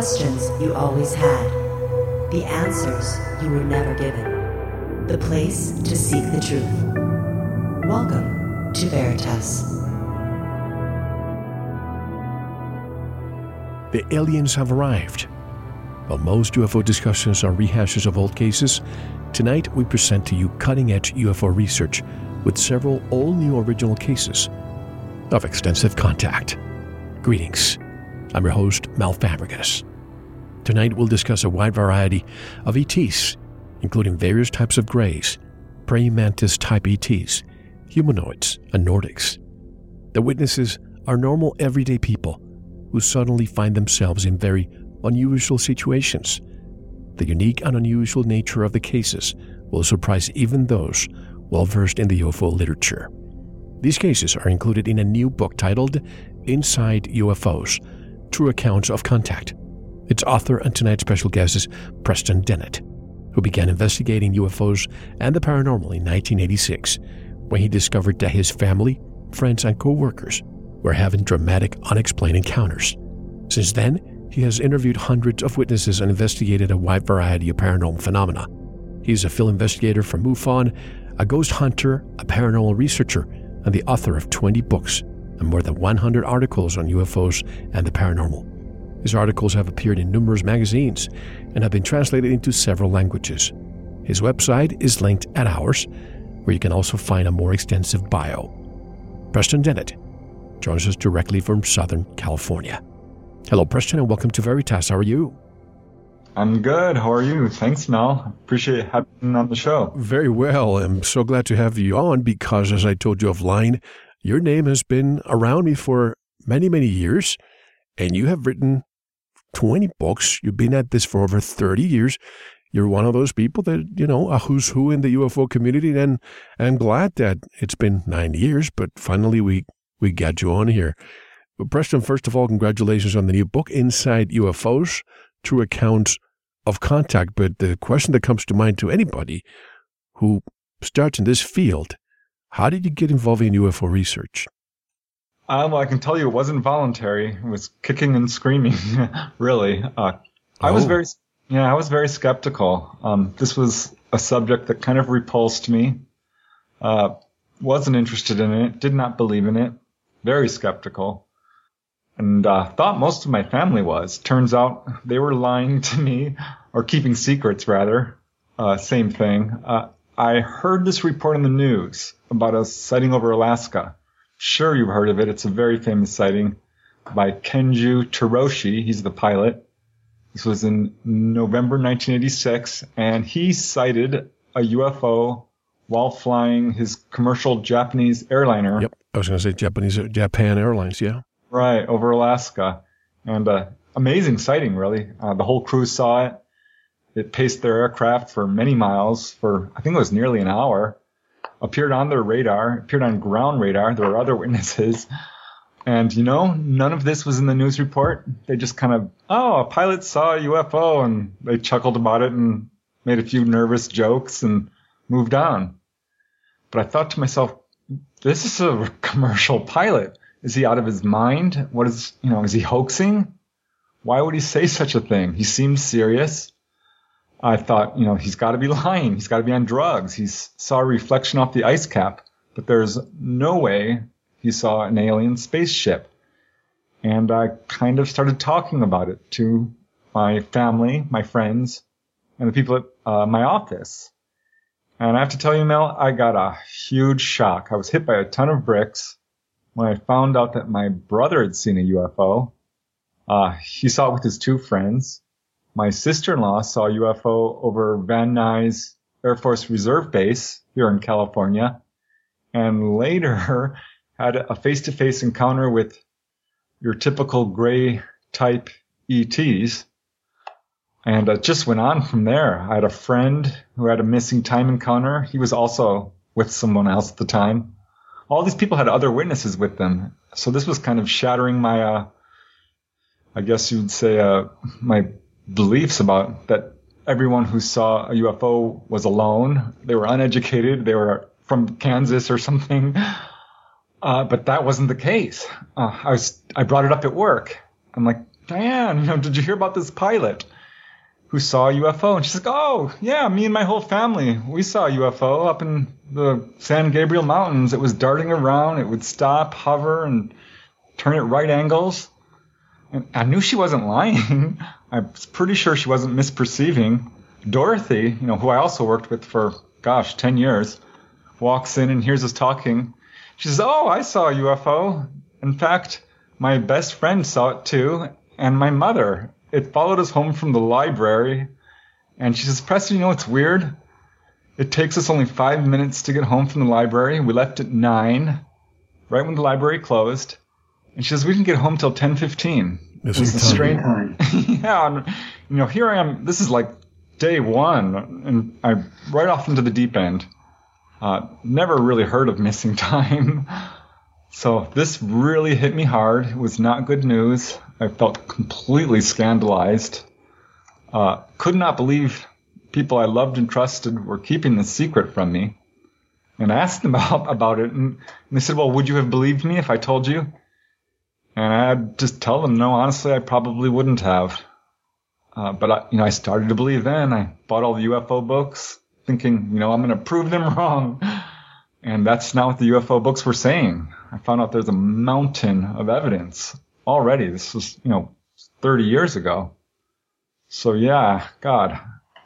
questions you always had, the answers you were never given, the place to seek the truth. Welcome to Veritas. The aliens have arrived. While most UFO discussions are rehashes of old cases, tonight we present to you cutting edge UFO research with several all new original cases of extensive contact. Greetings. I'm your host, Mel Fabregas. Tonight we'll discuss a wide variety of ETs, including various types of greys, praying mantis type ETs, humanoids, and Nordics. The witnesses are normal everyday people who suddenly find themselves in very unusual situations. The unique and unusual nature of the cases will surprise even those well versed in the UFO literature. These cases are included in a new book titled Inside UFOs True Accounts of Contact. Its author and tonight's special guest is Preston Dennett, who began investigating UFOs and the paranormal in 1986 when he discovered that his family, friends, and co workers were having dramatic, unexplained encounters. Since then, he has interviewed hundreds of witnesses and investigated a wide variety of paranormal phenomena. He's a field investigator for MUFON, a ghost hunter, a paranormal researcher, and the author of 20 books and more than 100 articles on UFOs and the paranormal. His articles have appeared in numerous magazines and have been translated into several languages. His website is linked at ours, where you can also find a more extensive bio. Preston Dennett joins us directly from Southern California. Hello, Preston, and welcome to Veritas. How are you? I'm good. How are you? Thanks, Mel. Appreciate having on the show. Very well. I'm so glad to have you on because, as I told you offline, your name has been around me for many, many years, and you have written 20 books. You've been at this for over 30 years. You're one of those people that, you know, a who's who in the UFO community, and I'm glad that it's been nine years, but finally we, we got you on here. But Preston, first of all, congratulations on the new book, Inside UFOs True Accounts of Contact. But the question that comes to mind to anybody who starts in this field how did you get involved in UFO research? Um, well, I can tell you it wasn't voluntary. It was kicking and screaming, really. Uh, I was oh. very, yeah, I was very skeptical. Um, this was a subject that kind of repulsed me. Uh, wasn't interested in it. Did not believe in it. Very skeptical. And uh, thought most of my family was. Turns out they were lying to me, or keeping secrets rather. Uh, same thing. Uh, I heard this report in the news about a sighting over Alaska. Sure, you've heard of it. It's a very famous sighting by Kenju Terauchi. He's the pilot. This was in November 1986, and he sighted a UFO while flying his commercial Japanese airliner. Yep, I was going to say Japanese Japan Airlines. Yeah, right over Alaska, and uh, amazing sighting. Really, uh, the whole crew saw it. It paced their aircraft for many miles for, I think it was nearly an hour, appeared on their radar, appeared on ground radar. There were other witnesses. And, you know, none of this was in the news report. They just kind of, oh, a pilot saw a UFO and they chuckled about it and made a few nervous jokes and moved on. But I thought to myself, this is a commercial pilot. Is he out of his mind? What is, you know, is he hoaxing? Why would he say such a thing? He seems serious. I thought, you know, he's got to be lying. He's got to be on drugs. He saw a reflection off the ice cap, but there's no way he saw an alien spaceship. And I kind of started talking about it to my family, my friends, and the people at uh, my office. And I have to tell you, Mel, I got a huge shock. I was hit by a ton of bricks when I found out that my brother had seen a UFO. Uh, he saw it with his two friends my sister-in-law saw a UFO over Van Nuys Air Force Reserve Base here in California, and later had a face-to-face encounter with your typical gray type ETs. And it just went on from there. I had a friend who had a missing time encounter. He was also with someone else at the time. All these people had other witnesses with them. So this was kind of shattering my, uh, I guess you would say, uh, my beliefs about that everyone who saw a UFO was alone. They were uneducated. They were from Kansas or something. Uh, but that wasn't the case. Uh, I was, I brought it up at work. I'm like, Diane, you know, did you hear about this pilot who saw a UFO? And she's like, oh, yeah, me and my whole family, we saw a UFO up in the San Gabriel Mountains. It was darting around. It would stop, hover, and turn at right angles. And I knew she wasn't lying. I was pretty sure she wasn't misperceiving. Dorothy, you know, who I also worked with for, gosh, 10 years, walks in and hears us talking. She says, Oh, I saw a UFO. In fact, my best friend saw it too, and my mother. It followed us home from the library. And she says, Preston, you know what's weird? It takes us only five minutes to get home from the library. We left at nine, right when the library closed. And she says, we didn't get home till 10.15. This it was is a time. strange time. yeah. And, you know, here I am. This is like day one. And I right off into the deep end. Uh, never really heard of missing time. So this really hit me hard. It was not good news. I felt completely scandalized. Uh, could not believe people I loved and trusted were keeping this secret from me. And I asked them about, about it, and, and they said, well, would you have believed me if I told you? And I'd just tell them, no, honestly, I probably wouldn't have. Uh, but I, you know, I started to believe then. I bought all the UFO books, thinking, you know, I'm going to prove them wrong. And that's not what the UFO books were saying. I found out there's a mountain of evidence already. This was, you know, 30 years ago. So yeah, God,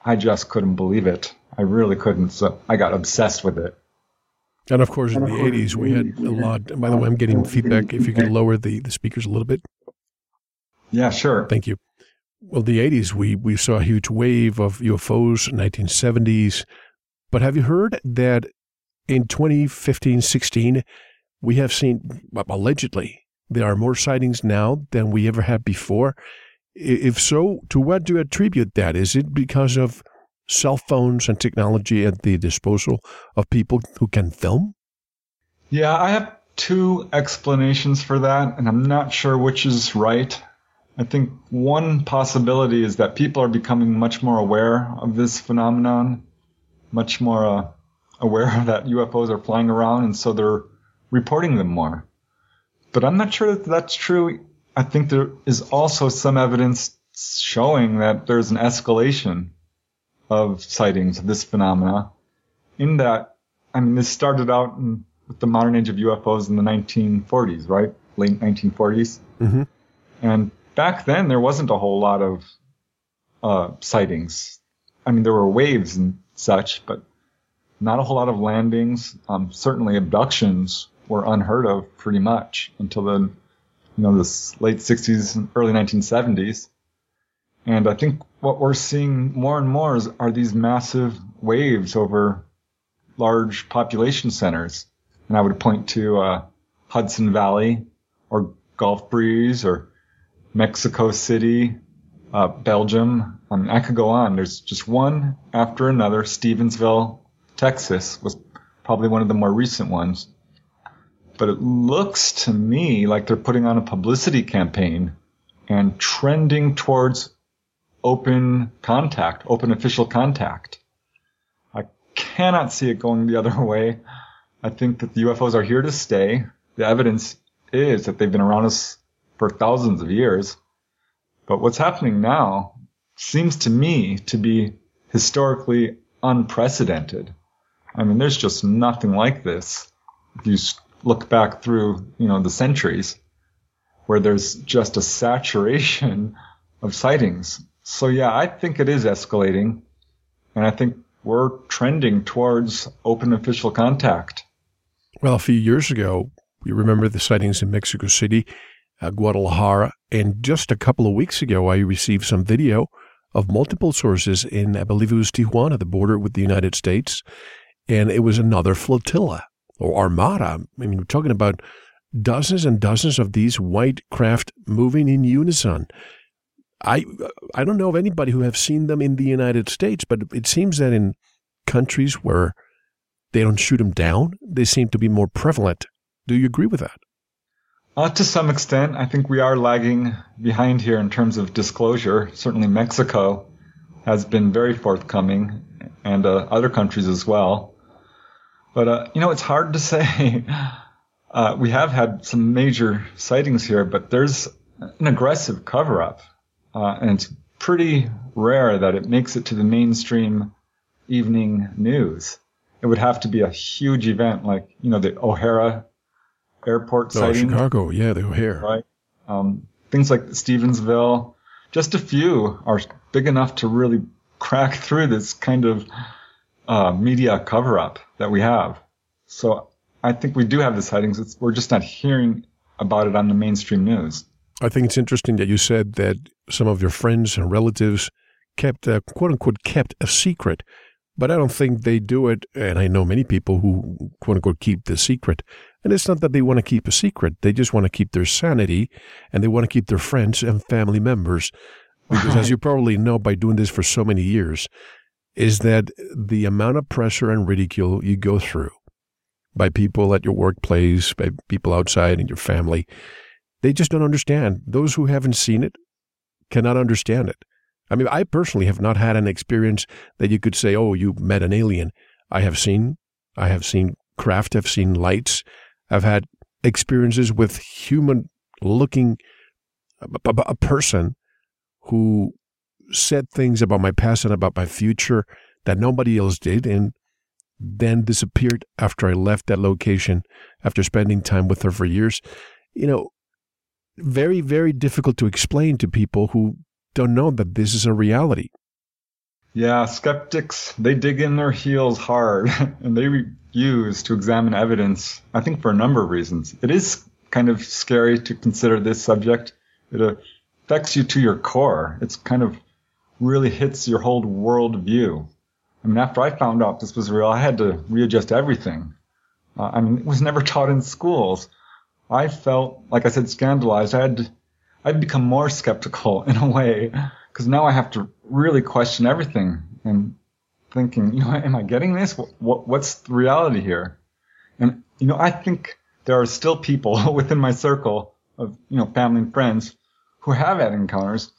I just couldn't believe it. I really couldn't. So I got obsessed with it. And of course, in the 80s, we had a lot. By the way, I'm getting feedback. If you could lower the, the speakers a little bit. Yeah, sure. Thank you. Well, the 80s, we, we saw a huge wave of UFOs, 1970s. But have you heard that in 2015 16, we have seen, allegedly, there are more sightings now than we ever had before? If so, to what do you attribute that? Is it because of cell phones and technology at the disposal of people who can film? Yeah, I have two explanations for that, and I'm not sure which is right. I think one possibility is that people are becoming much more aware of this phenomenon, much more uh, aware that UFOs are flying around, and so they're reporting them more. But I'm not sure that that's true. I think there is also some evidence showing that there's an escalation of sightings of this phenomena. In that, I mean, this started out in, with the modern age of UFOs in the 1940s, right? Late 1940s. Mm-hmm. And back then, there wasn't a whole lot of uh, sightings. I mean, there were waves and such, but not a whole lot of landings. Um, certainly, abductions were unheard of pretty much until the, you know, the late 60s and early 1970s. And I think what we're seeing more and more is, are these massive waves over large population centers. And I would point to uh, Hudson Valley or Gulf Breeze or Mexico City, uh, Belgium. I mean, I could go on. There's just one after another. Stevensville, Texas was probably one of the more recent ones. But it looks to me like they're putting on a publicity campaign and trending towards open contact, open official contact. I cannot see it going the other way. I think that the UFOs are here to stay. The evidence is that they've been around us for thousands of years. But what's happening now seems to me to be historically unprecedented. I mean, there's just nothing like this. If you look back through, you know, the centuries where there's just a saturation of sightings. So yeah, I think it is escalating and I think we're trending towards open official contact. Well, a few years ago, you remember the sightings in Mexico City, uh, Guadalajara, and just a couple of weeks ago, I received some video of multiple sources in, I believe it was Tijuana, the border with the United States, and it was another flotilla or armada. I mean, we're talking about dozens and dozens of these white craft moving in unison. I I don't know of anybody who have seen them in the United States, but it seems that in countries where they don't shoot them down, they seem to be more prevalent. Do you agree with that? Uh, to some extent, I think we are lagging behind here in terms of disclosure. Certainly, Mexico has been very forthcoming, and uh, other countries as well. But uh, you know, it's hard to say. Uh, we have had some major sightings here, but there's an aggressive cover up. Uh, and it's pretty rare that it makes it to the mainstream evening news. It would have to be a huge event like, you know, the O'Hare airport Oh, sighting. Chicago. Yeah, the O'Hare. Right. Um, things like Stevensville, just a few are big enough to really crack through this kind of uh, media cover up that we have. So I think we do have the sightings. It's, we're just not hearing about it on the mainstream news. I think it's interesting that you said that some of your friends and relatives kept, uh, quote unquote, kept a secret. But I don't think they do it. And I know many people who, quote unquote, keep the secret. And it's not that they want to keep a secret. They just want to keep their sanity and they want to keep their friends and family members. Because as you probably know by doing this for so many years, is that the amount of pressure and ridicule you go through by people at your workplace, by people outside in your family, they just don't understand. Those who haven't seen it cannot understand it. I mean, I personally have not had an experience that you could say, "Oh, you met an alien." I have seen, I have seen craft, I've seen lights, I've had experiences with human-looking a, a, a person who said things about my past and about my future that nobody else did, and then disappeared after I left that location after spending time with her for years. You know, very, very difficult to explain to people who don't know that this is a reality. Yeah, skeptics, they dig in their heels hard and they refuse to examine evidence, I think for a number of reasons. It is kind of scary to consider this subject. It affects you to your core. It's kind of really hits your whole world view. I mean, after I found out this was real, I had to readjust everything. Uh, I mean, it was never taught in schools. I felt, like I said, scandalized. I had, I'd become more skeptical in a way because now I have to really question everything and thinking, you know, am I getting this? What, what, what's the reality here? And, you know, I think there are still people within my circle of, you know, family and friends who have had encounters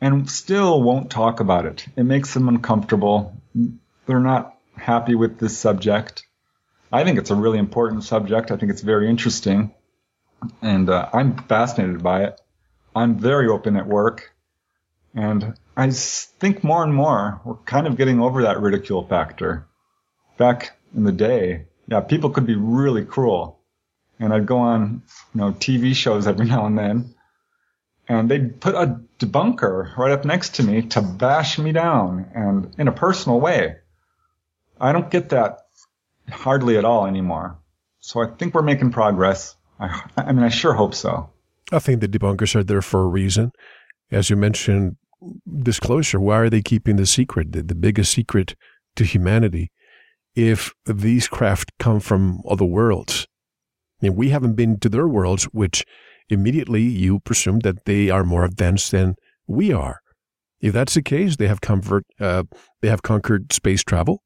and still won't talk about it. It makes them uncomfortable. They're not happy with this subject. I think it's a really important subject. I think it's very interesting and uh, I'm fascinated by it. I'm very open at work and I think more and more we're kind of getting over that ridicule factor. Back in the day, yeah, people could be really cruel. And I'd go on, you know, TV shows every now and then and they'd put a debunker right up next to me to bash me down and in a personal way. I don't get that hardly at all anymore. So I think we're making progress. I, I mean, I sure hope so. I think the debunkers are there for a reason. As you mentioned, disclosure. Why are they keeping the secret, the, the biggest secret to humanity? If these craft come from other worlds, I mean, we haven't been to their worlds, which immediately you presume that they are more advanced than we are. If that's the case, they have comfort. Uh, they have conquered space travel.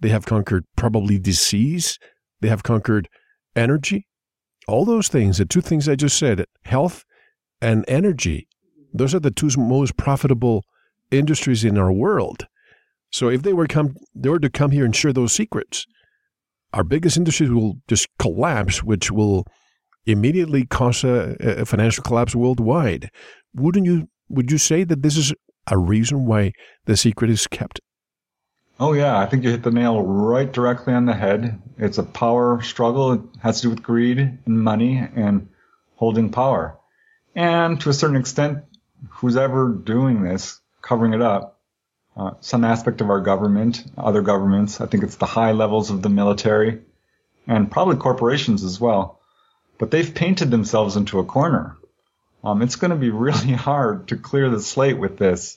They have conquered probably disease. They have conquered energy. All those things, the two things I just said, health and energy, those are the two most profitable industries in our world. So if they were come, they were to come here and share those secrets, our biggest industries will just collapse, which will immediately cause a, a financial collapse worldwide. Wouldn't you? Would you say that this is a reason why the secret is kept? Oh yeah, I think you hit the nail right directly on the head. It's a power struggle. It has to do with greed and money and holding power. And to a certain extent, who's ever doing this, covering it up, uh, some aspect of our government, other governments, I think it's the high levels of the military and probably corporations as well. But they've painted themselves into a corner. Um, it's going to be really hard to clear the slate with this.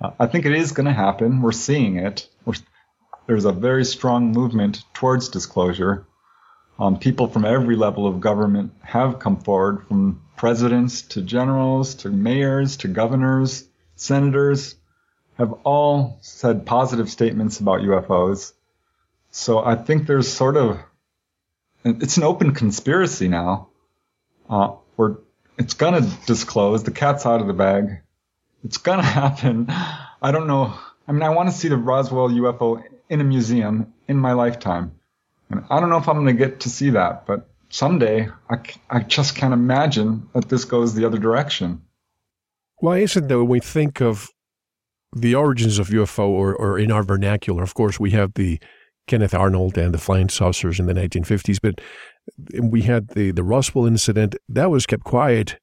I think it is going to happen. We're seeing it. We're, there's a very strong movement towards disclosure. Um, people from every level of government have come forward, from presidents to generals to mayors to governors, senators, have all said positive statements about UFOs. So I think there's sort of it's an open conspiracy now. Uh, where it's gonna disclose. The cat's out of the bag. It's gonna happen. I don't know. I mean, I want to see the Roswell UFO in a museum in my lifetime. And I don't know if I'm going to get to see that, but someday I, I just can't imagine that this goes the other direction. Why is it that when we think of the origins of UFO, or, or in our vernacular, of course, we have the Kenneth Arnold and the flying saucers in the 1950s, but we had the, the Roswell incident. That was kept quiet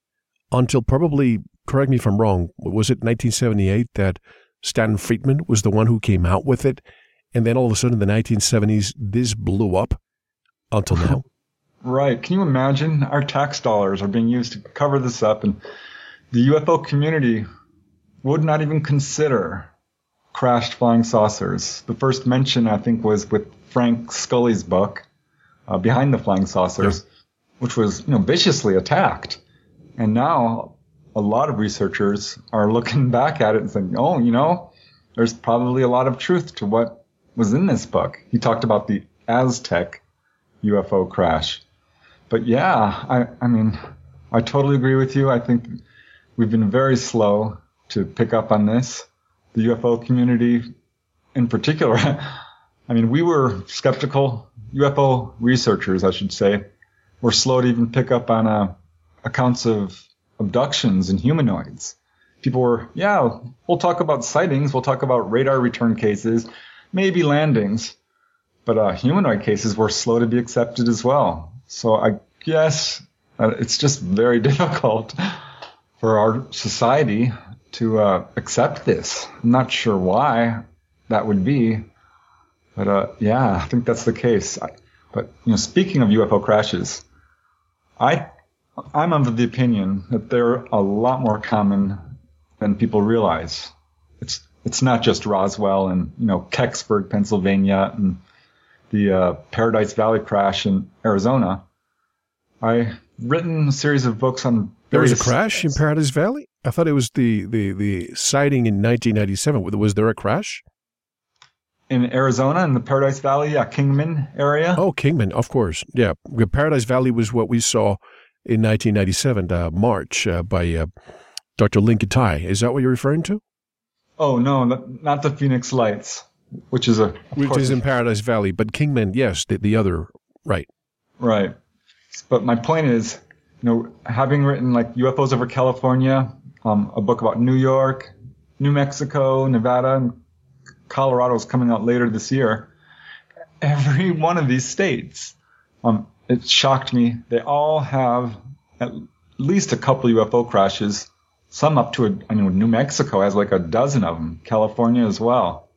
until probably, correct me if I'm wrong, was it 1978 that Stanton Friedman was the one who came out with it? And then all of a sudden in the 1970s, this blew up until now. Right. Can you imagine? Our tax dollars are being used to cover this up, and the UFO community would not even consider crashed flying saucers. The first mention, I think, was with Frank Scully's book, uh, Behind the Flying Saucers, yeah. which was, you know, viciously attacked. And now a lot of researchers are looking back at it and saying, oh, you know, there's probably a lot of truth to what was in this book. He talked about the Aztec UFO crash. But yeah, I, I mean, I totally agree with you. I think we've been very slow to pick up on this. The UFO community in particular. I mean, we were skeptical. UFO researchers, I should say, were slow to even pick up on uh, accounts of abductions and humanoids. People were, yeah, we'll talk about sightings, we'll talk about radar return cases, maybe landings, but uh, humanoid cases were slow to be accepted as well. So I guess uh, it's just very difficult for our society to uh, accept this. I'm not sure why that would be, but uh, yeah, I think that's the case. I, but you know, speaking of UFO crashes, I I'm of the opinion that they're a lot more common than people realize. It's it's not just Roswell and you know Kecksburg, Pennsylvania, and the uh, Paradise Valley crash in Arizona. I've written a series of books on. There was a crash in Paradise Valley. I thought it was the the the sighting in 1997. Was there a crash? In Arizona, in the Paradise Valley, yeah, Kingman area. Oh, Kingman, of course. Yeah, Paradise Valley was what we saw in 1997, uh, March, uh, by uh, Dr. Lynne Kitei. Is that what you're referring to? Oh no, not the Phoenix Lights, which is a which is in Paradise Valley, but Kingman, yes, the, the other, right? Right. But my point is, you know, having written like UFOs over California, um, a book about New York, New Mexico, Nevada, and Colorado is coming out later this year. Every one of these states, um, it shocked me. They all have at least a couple UFO crashes. Some up to a, I mean, New Mexico has like a dozen of them. California as well.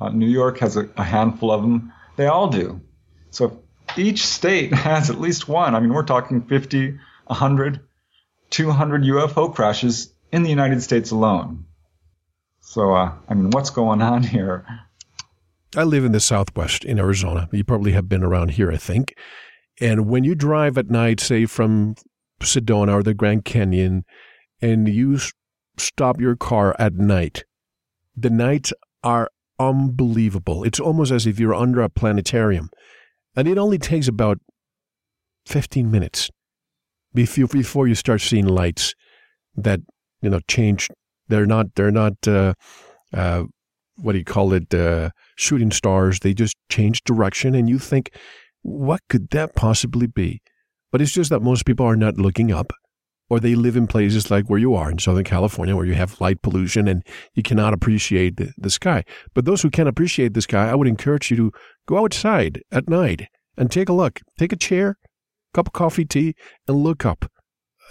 Uh, New York has a, a handful of them. They all do. So each state has at least one. I mean, we're talking 50, 100, 200 UFO crashes in the United States alone. So, uh, I mean, what's going on here? I live in the Southwest in Arizona. You probably have been around here, I think. And when you drive at night, say from Sedona or the Grand Canyon, and you stop your car at night, the nights are unbelievable. It's almost as if you're under a planetarium. And it only takes about 15 minutes before you start seeing lights that, you know, change. They're not, they're not, uh, uh, what do you call it, uh, shooting stars. They just change direction. And you think, what could that possibly be? But it's just that most people are not looking up, or they live in places like where you are in Southern California, where you have light pollution and you cannot appreciate the, the sky. But those who can appreciate the sky, I would encourage you to go outside at night and take a look. Take a chair, cup of coffee, tea, and look up.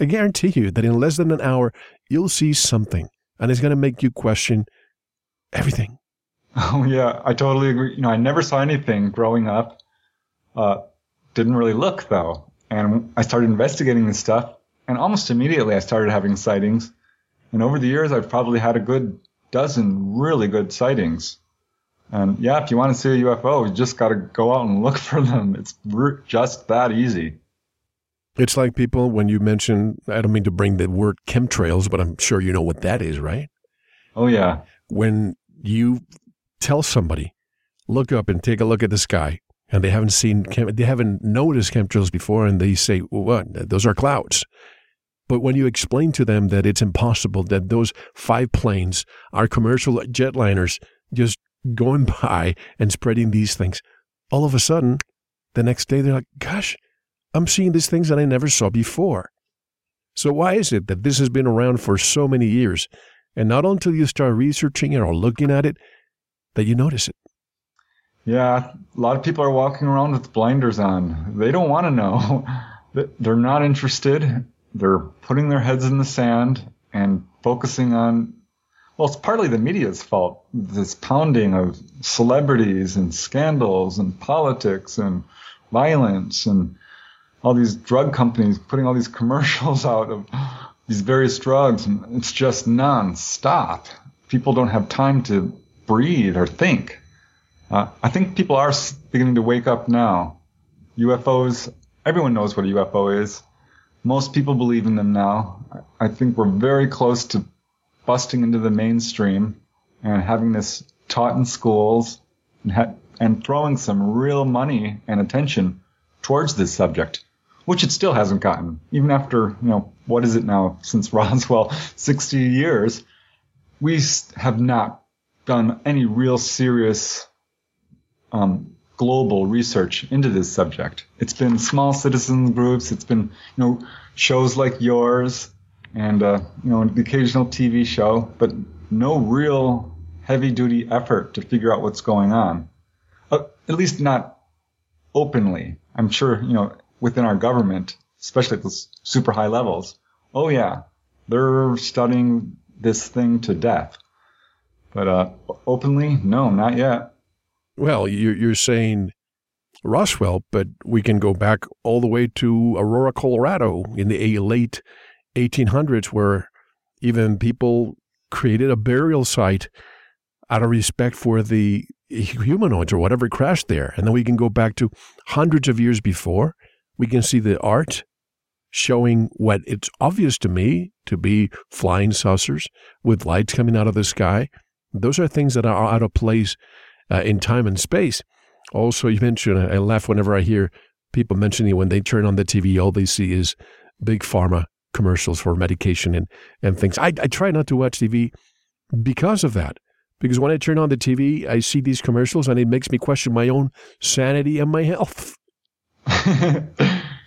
I guarantee you that in less than an hour, you'll see something, and it's going to make you question everything. Oh, yeah, I totally agree. You know, I never saw anything growing up uh, didn't really look though. And I started investigating this stuff, and almost immediately I started having sightings. And over the years, I've probably had a good dozen really good sightings. And yeah, if you want to see a UFO, you just got to go out and look for them. It's just that easy. It's like people, when you mention, I don't mean to bring the word chemtrails, but I'm sure you know what that is, right? Oh, yeah. When you tell somebody, look up and take a look at the sky, and they haven't seen, they haven't noticed chemtrails before, and they say, well, what? Those are clouds. But when you explain to them that it's impossible, that those five planes are commercial jetliners just going by and spreading these things, all of a sudden, the next day they're like, gosh, I'm seeing these things that I never saw before. So, why is it that this has been around for so many years? And not until you start researching it or looking at it that you notice it. Yeah, a lot of people are walking around with blinders on. They don't want to know. They're not interested. They're putting their heads in the sand and focusing on, well, it's partly the media's fault. This pounding of celebrities and scandals and politics and violence and all these drug companies putting all these commercials out of these various drugs, and it's just non-stop. People don't have time to breathe or think. Uh, I think people are beginning to wake up now. UFOs, everyone knows what a UFO is. Most people believe in them now. I think we're very close to busting into the mainstream and having this taught in schools and, ha- and throwing some real money and attention towards this subject which it still hasn't gotten. Even after, you know, what is it now since Roswell, 60 years, we have not done any real serious um, global research into this subject. It's been small citizen groups. It's been, you know, shows like yours and, uh, you know, the occasional TV show, but no real heavy duty effort to figure out what's going on. Uh, at least not openly. I'm sure, you know, within our government, especially at the super high levels, oh yeah, they're studying this thing to death. But uh, openly, no, not yet. Well, you're, saying Roswell, but we can go back all the way to Aurora, Colorado in the late 1800s, where even people created a burial site out of respect for the humanoids or whatever crashed there. And then we can go back to hundreds of years before we can see the art showing what it's obvious to me to be flying saucers with lights coming out of the sky. Those are things that are out of place uh, in time and space. Also, you mentioned, I laugh whenever I hear people mentioning when they turn on the TV, all they see is big pharma commercials for medication and, and things. I, I try not to watch TV because of that. Because when I turn on the TV, I see these commercials and it makes me question my own sanity and my health.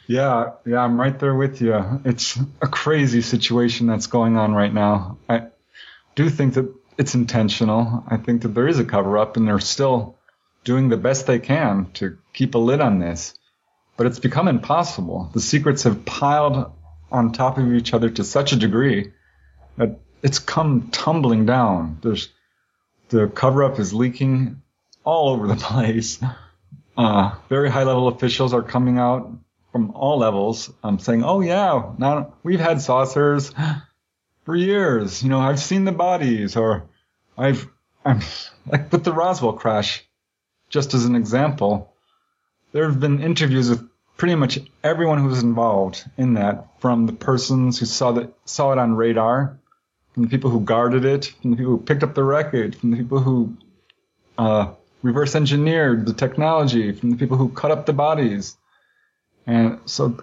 yeah, yeah, I'm right there with you. It's a crazy situation that's going on right now. I do think that it's intentional. I think that there is a cover up and they're still doing the best they can to keep a lid on this. But it's become impossible. The secrets have piled on top of each other to such a degree that it's come tumbling down. There's the cover up is leaking all over the place. Uh, very high level officials are coming out from all levels um, saying, "Oh yeah, now we've had saucers for years. You know, I've seen the bodies, or I've I'm like with the Roswell crash, just as an example. There have been interviews with pretty much everyone who was involved in that, from the persons who saw that saw it on radar, from the people who guarded it, from the people who picked up the wreckage, from the people who uh, reverse engineered the technology from the people who cut up the bodies. And so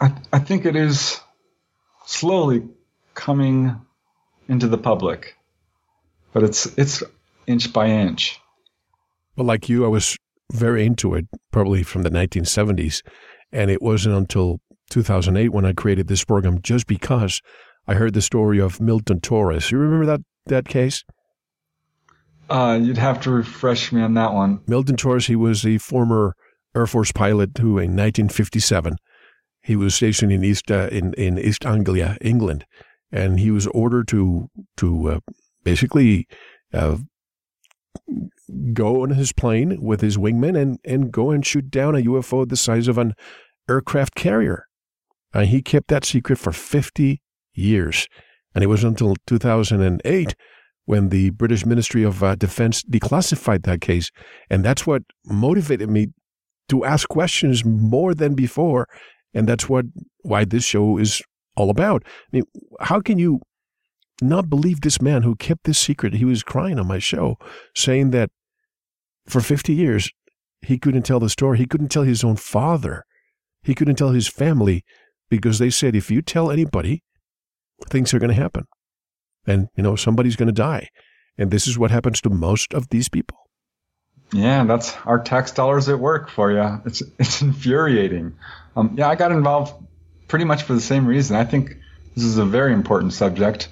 I, I think it is slowly coming into the public, but it's, it's inch by inch. Well, like you, I was very into it, probably from the 1970s. And it wasn't until 2008 when I created this program just because I heard the story of Milton Torres. You remember that, that case? Uh, you'd have to refresh me on that one. Milton Torres, he was a former Air Force pilot who, in 1957, he was stationed in East uh, in in East Anglia, England, and he was ordered to to uh, basically uh, go on his plane with his wingman and and go and shoot down a UFO the size of an aircraft carrier. And he kept that secret for 50 years, and it was until 2008 when the British Ministry of uh, Defense declassified that case. And that's what motivated me to ask questions more than before. And that's what why this show is all about. I mean, how can you not believe this man who kept this secret? He was crying on my show, saying that for 50 years, he couldn't tell the story. He couldn't tell his own father. He couldn't tell his family because they said, if you tell anybody, things are going to happen and you know somebody's going to die and this is what happens to most of these people yeah that's our tax dollars at work for you it's it's infuriating um, yeah i got involved pretty much for the same reason i think This is a very important subject.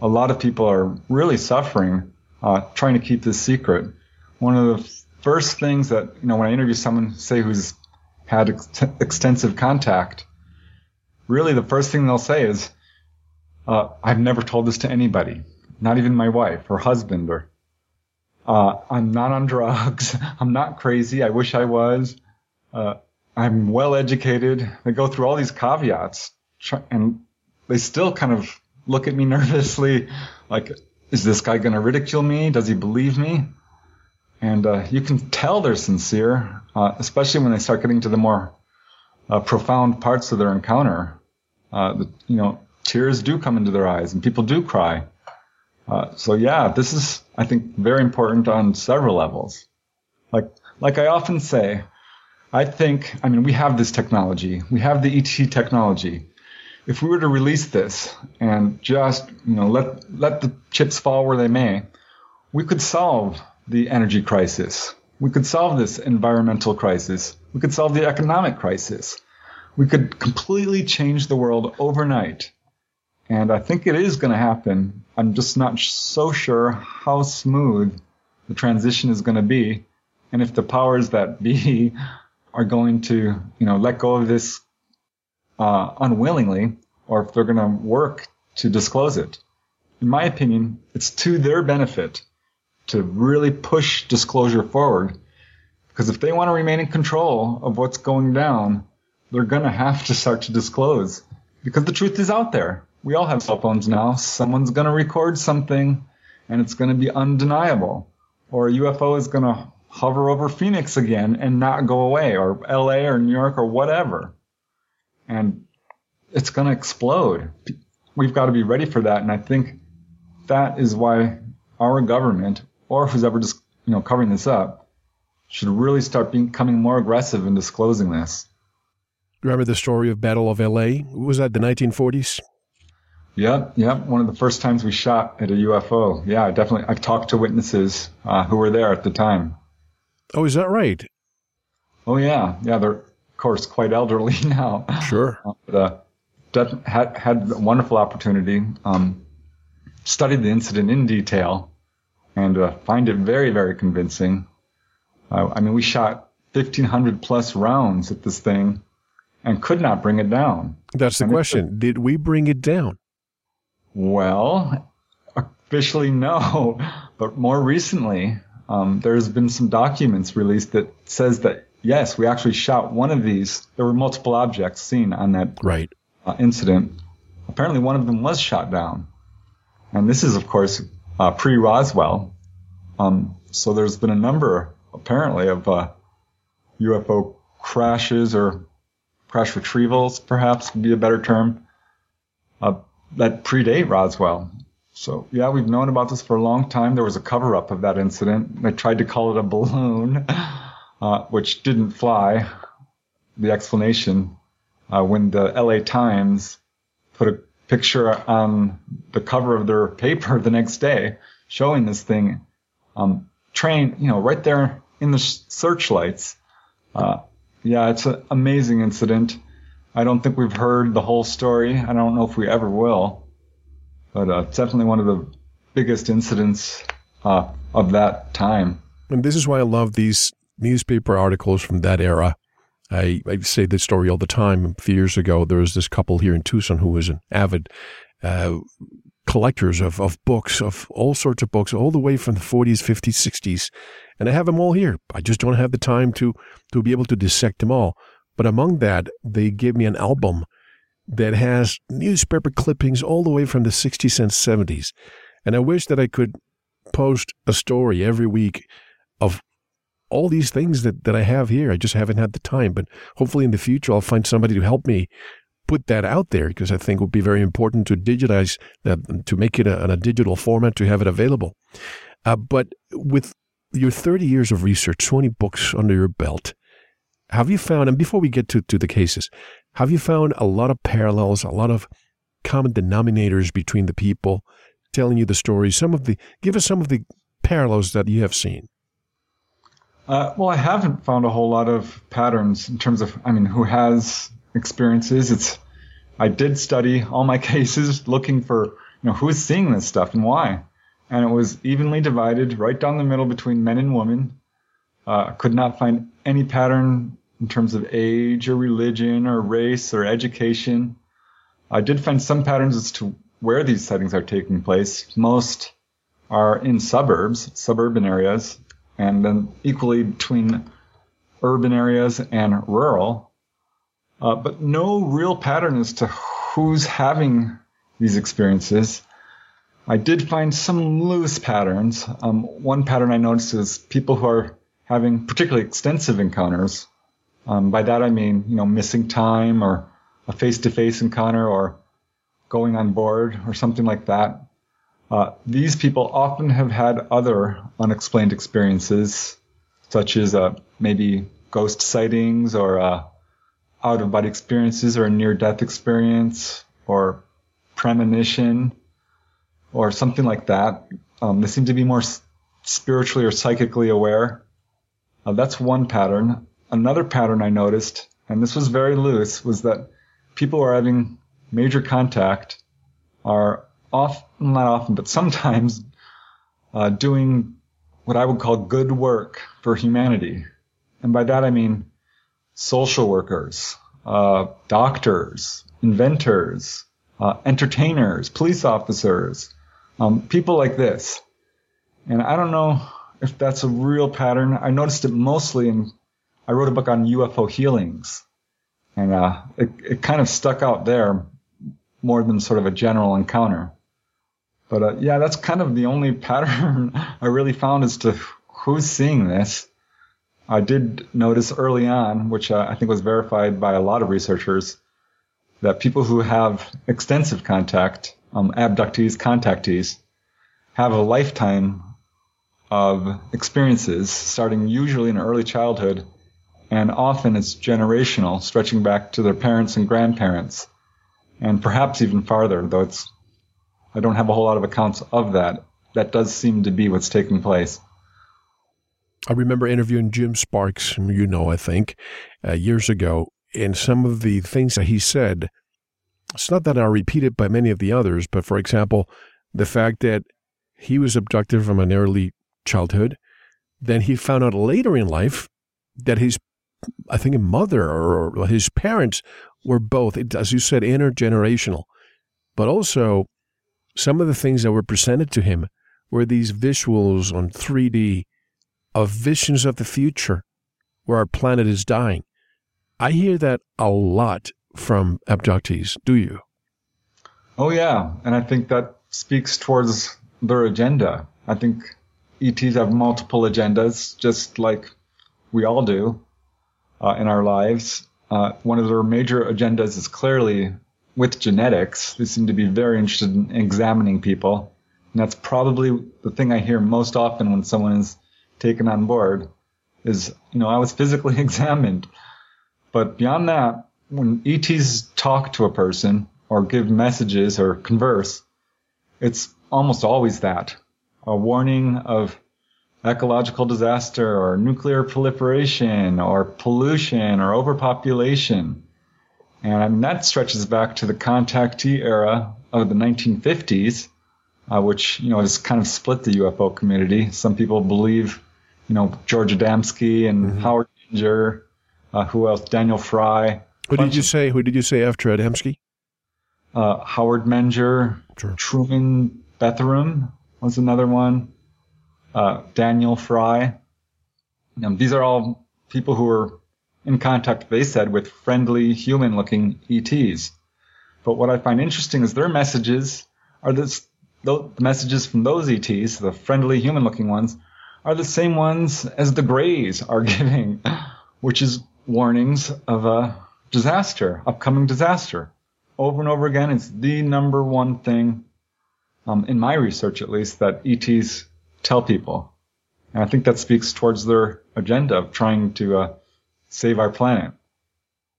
A lot of people are really suffering uh, trying to keep this secret. One of the first things that, you know, when I interview someone, say, who's had ex- extensive contact, really the first thing they'll say is, uh, I've never told this to anybody, not even my wife or husband or, uh, I'm not on drugs. I'm not crazy. I wish I was. Uh, I'm well educated. They go through all these caveats and they still kind of look at me nervously, like, is this guy going to ridicule me? Does he believe me? And uh, you can tell they're sincere, uh, especially when they start getting to the more uh, profound parts of their encounter. Uh, the, you know, tears do come into their eyes, and people do cry. Uh, so yeah, this is, I think, very important on several levels. Like, like I often say, I think, I mean, we have this technology, we have the ET technology. If we were to release this and just, you know, let let the chips fall where they may, we could solve the energy crisis. We could solve this environmental crisis. We could solve the economic crisis. We could completely change the world overnight. And I think it is going to happen. I'm just not so sure how smooth the transition is going to be. And if the powers that be are going to, you know, let go of this uh, unwillingly, or if they're going to work to disclose it. In my opinion, it's to their benefit to really push disclosure forward. Because if they want to remain in control of what's going down, they're going to have to start to disclose. Because the truth is out there. We all have cell phones now. Someone's going to record something and it's going to be undeniable. Or a UFO is going to hover over Phoenix again and not go away, or LA or New York or whatever. And it's going to explode. We've got to be ready for that. And I think that is why our government or who's ever just you know covering this up should really start becoming more aggressive in disclosing this. Remember the story of Battle of L.A. Was that the 1940s? Yep, yep. One of the first times we shot at a UFO. Yeah, definitely. I've talked to witnesses uh, who were there at the time. Oh, is that right? Oh yeah, yeah. They're of course quite elderly now. Sure. Uh, but, uh, had had a wonderful opportunity. Um, studied the incident in detail and uh, find it very, very convincing. Uh, I mean, we shot 1,500 plus rounds at this thing and could not bring it down. That's the and question. Did we bring it down? Well, officially no, but more recently, um, there's been some documents released that says that yes, we actually shot one of these. There were multiple objects seen on that right uh, incident. Apparently, one of them was shot down, and this is, of course, uh, pre Roswell. Um, so there's been a number, apparently, of uh, UFO crashes or crash retrievals, perhaps would be a better term, uh, that predate Roswell. So yeah, we've known about this for a long time. There was a cover up of that incident. They tried to call it a balloon, uh, which didn't fly. The explanation, uh, when the LA Times put a picture on the cover of their paper the next day showing this thing um, train, you know, right there in the searchlights. Uh, yeah, it's an amazing incident. I don't think we've heard the whole story. I don't know if we ever will, but uh, definitely one of the biggest incidents uh, of that time. And this is why I love these newspaper articles from that era I, I say this story all the time. A few years ago, there was this couple here in Tucson who was an avid uh, collectors of, of books, of all sorts of books, all the way from the 40s, 50s, 60s. And I have them all here. I just don't have the time to, to be able to dissect them all. But among that, they gave me an album that has newspaper clippings all the way from the 60s and 70s. And I wish that I could post a story every week of all these things that, that I have here. I just haven't had the time, but hopefully in the future I'll find somebody to help me put that out there because I think it would be very important to digitize that, to make it a, in a digital format, to have it available. Uh, but with your 30 years of research, 20 books under your belt, have you found, and before we get to, to the cases, have you found a lot of parallels, a lot of common denominators between the people telling you the stories? Some of the, give us some of the parallels that you have seen. Uh, well, I haven't found a whole lot of patterns in terms of, I mean, who has experiences. It's, I did study all my cases looking for, you know, who's seeing this stuff and why. And it was evenly divided right down the middle between men and women. Uh, could not find any pattern in terms of age or religion or race or education. I did find some patterns as to where these sightings are taking place. Most are in suburbs, suburban areas, and then equally between urban areas and rural. Uh, but no real pattern as to who's having these experiences. I did find some loose patterns. Um, one pattern I noticed is people who are having particularly extensive encounters. Um, by that I mean, you know, missing time or a face-to-face encounter or going on board or something like that. Uh, these people often have had other unexplained experiences, such as uh, maybe ghost sightings or uh, out of body experiences or a near death experience or premonition or something like that. Um, they seem to be more spiritually or psychically aware. Uh, that's one pattern. Another pattern I noticed, and this was very loose, was that people who are having major contact are often, not often, but sometimes uh, doing what I would call good work for humanity. And by that I mean social workers, uh, doctors, inventors, uh, entertainers, police officers, um, people like this. And I don't know if that's a real pattern. I noticed it mostly in, I wrote a book on UFO healings. And uh, it, it kind of stuck out there more than sort of a general encounter. But uh, yeah, that's kind of the only pattern I really found as to who's seeing this. I did notice early on, which uh, I think was verified by a lot of researchers, that people who have extensive contact, um, abductees, contactees, have a lifetime of experiences starting usually in early childhood, and often it's generational, stretching back to their parents and grandparents, and perhaps even farther, though it's, I don't have a whole lot of accounts of that. That does seem to be what's taking place. I remember interviewing Jim Sparks, you know, I think, uh, years ago, and some of the things that he said, it's not that I repeat it by many of the others, but for example, the fact that he was abducted from an early childhood, then he found out later in life that his, I think, a mother or his parents were both, as you said, intergenerational, but also some of the things that were presented to him were these visuals on 3D of visions of the future where our planet is dying. I hear that a lot from abductees. Do you? Oh, yeah. And I think that speaks towards their agenda. I think ETs have multiple agendas, just like we all do uh, in our lives. Uh, one of their major agendas is clearly with genetics. They seem to be very interested in examining people. And that's probably the thing I hear most often when someone is taken on board is, you know, I was physically examined. But beyond that, when ETs talk to a person or give messages or converse, it's almost always that. A warning of ecological disaster or nuclear proliferation or pollution or overpopulation. And I mean, that stretches back to the contactee era of the 1950s, uh, which, you know, has kind of split the UFO community. Some people believe you know, George Adamski and mm-hmm. Howard Menger. Uh, who else? Daniel Fry. Who did you say? Who did you say after Adamski? Uh, Howard Menger, sure. Truman Bethurum was another one. Uh, Daniel Fry. Um, these are all people who were in contact, they said, with friendly human-looking ETs. But what I find interesting is their messages are this, the messages from those ETs, the friendly human-looking ones, are the same ones as the Greys are giving, which is warnings of a disaster, upcoming disaster. Over and over again, it's the number one thing, um, in my research at least, that ETs tell people. And I think that speaks towards their agenda of trying to uh, save our planet.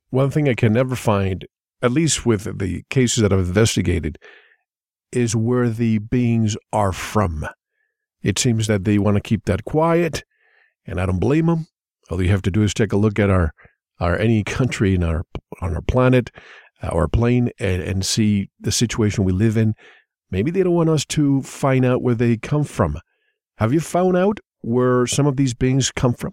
One thing I can never find, at least with the cases that I've investigated, is where the beings are from. It seems that they want to keep that quiet, and I don't blame them. All you have to do is take a look at our, our any country in our on our planet. our plane and, and see the situation we live in. Maybe they don't want us to find out where they come from. Have you found out where some of these beings come from?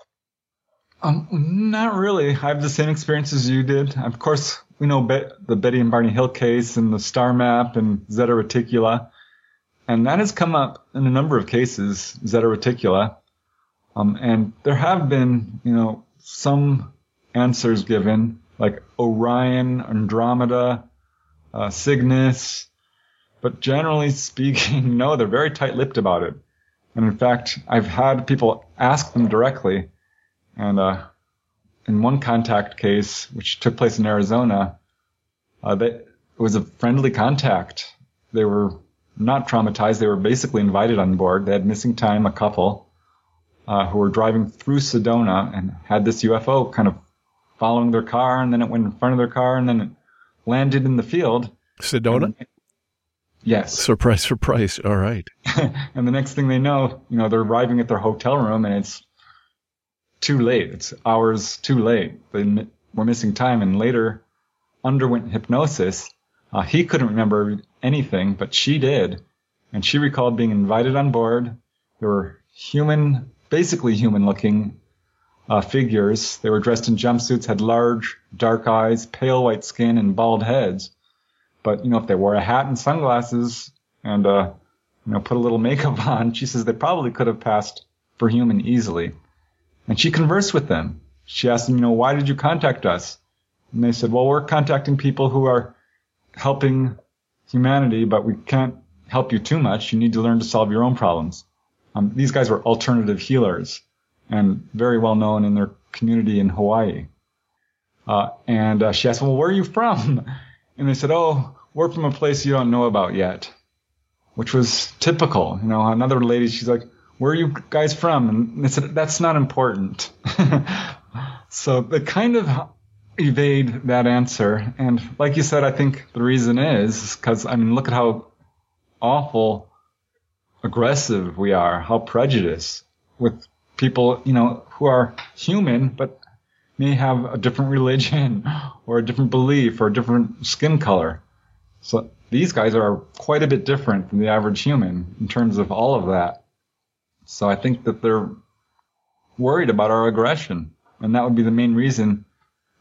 Um, not really. I have the same experience as you did. Of course, we know Be- the Betty and Barney Hill case and the star map and Zeta Reticuli. And that has come up in a number of cases, Zeta Reticuli. Um, and there have been, you know, some answers given, like Orion, Andromeda, uh, Cygnus. But generally speaking, no, they're very tight-lipped about it. And in fact, I've had people ask them directly. And, uh, in one contact case, which took place in Arizona, uh, they, it was a friendly contact. They were not traumatized. They were basically invited on board. They had missing time, a couple, uh, who were driving through Sedona and had this UFO kind of following their car, and then it went in front of their car, and then it landed in the field. Sedona? And, yes. Surprise, surprise. All right. and the next thing they know, you know, they're arriving at their hotel room, and it's too late. It's hours too late. They were missing time, and later underwent hypnosis. Uh, he couldn't remember anything, but she did. And she recalled being invited on board. There were human, basically human looking uh, figures. They were dressed in jumpsuits, had large, dark eyes, pale white skin, and bald heads. But, you know, if they wore a hat and sunglasses and, uh, you know, put a little makeup on, she says they probably could have passed for human easily. And she conversed with them. She asked them, you know, why did you contact us? And they said, well, we're contacting people who are helping humanity, but we can't help you too much. You need to learn to solve your own problems. Um, these guys were alternative healers and very well known in their community in Hawaii. Uh, and uh, she asked, well, where are you from? And they said, oh, we're from a place you don't know about yet, which was typical. You know, another lady, she's like, where are you guys from? And they said, that's not important. so they kind of evade that answer. And like you said, I think the reason is because, I mean, look at how awful aggressive we are, how prejudiced with people, you know, who are human, but may have a different religion or a different belief or a different skin color. So these guys are quite a bit different than the average human in terms of all of that. So I think that they're worried about our aggression. And that would be the main reason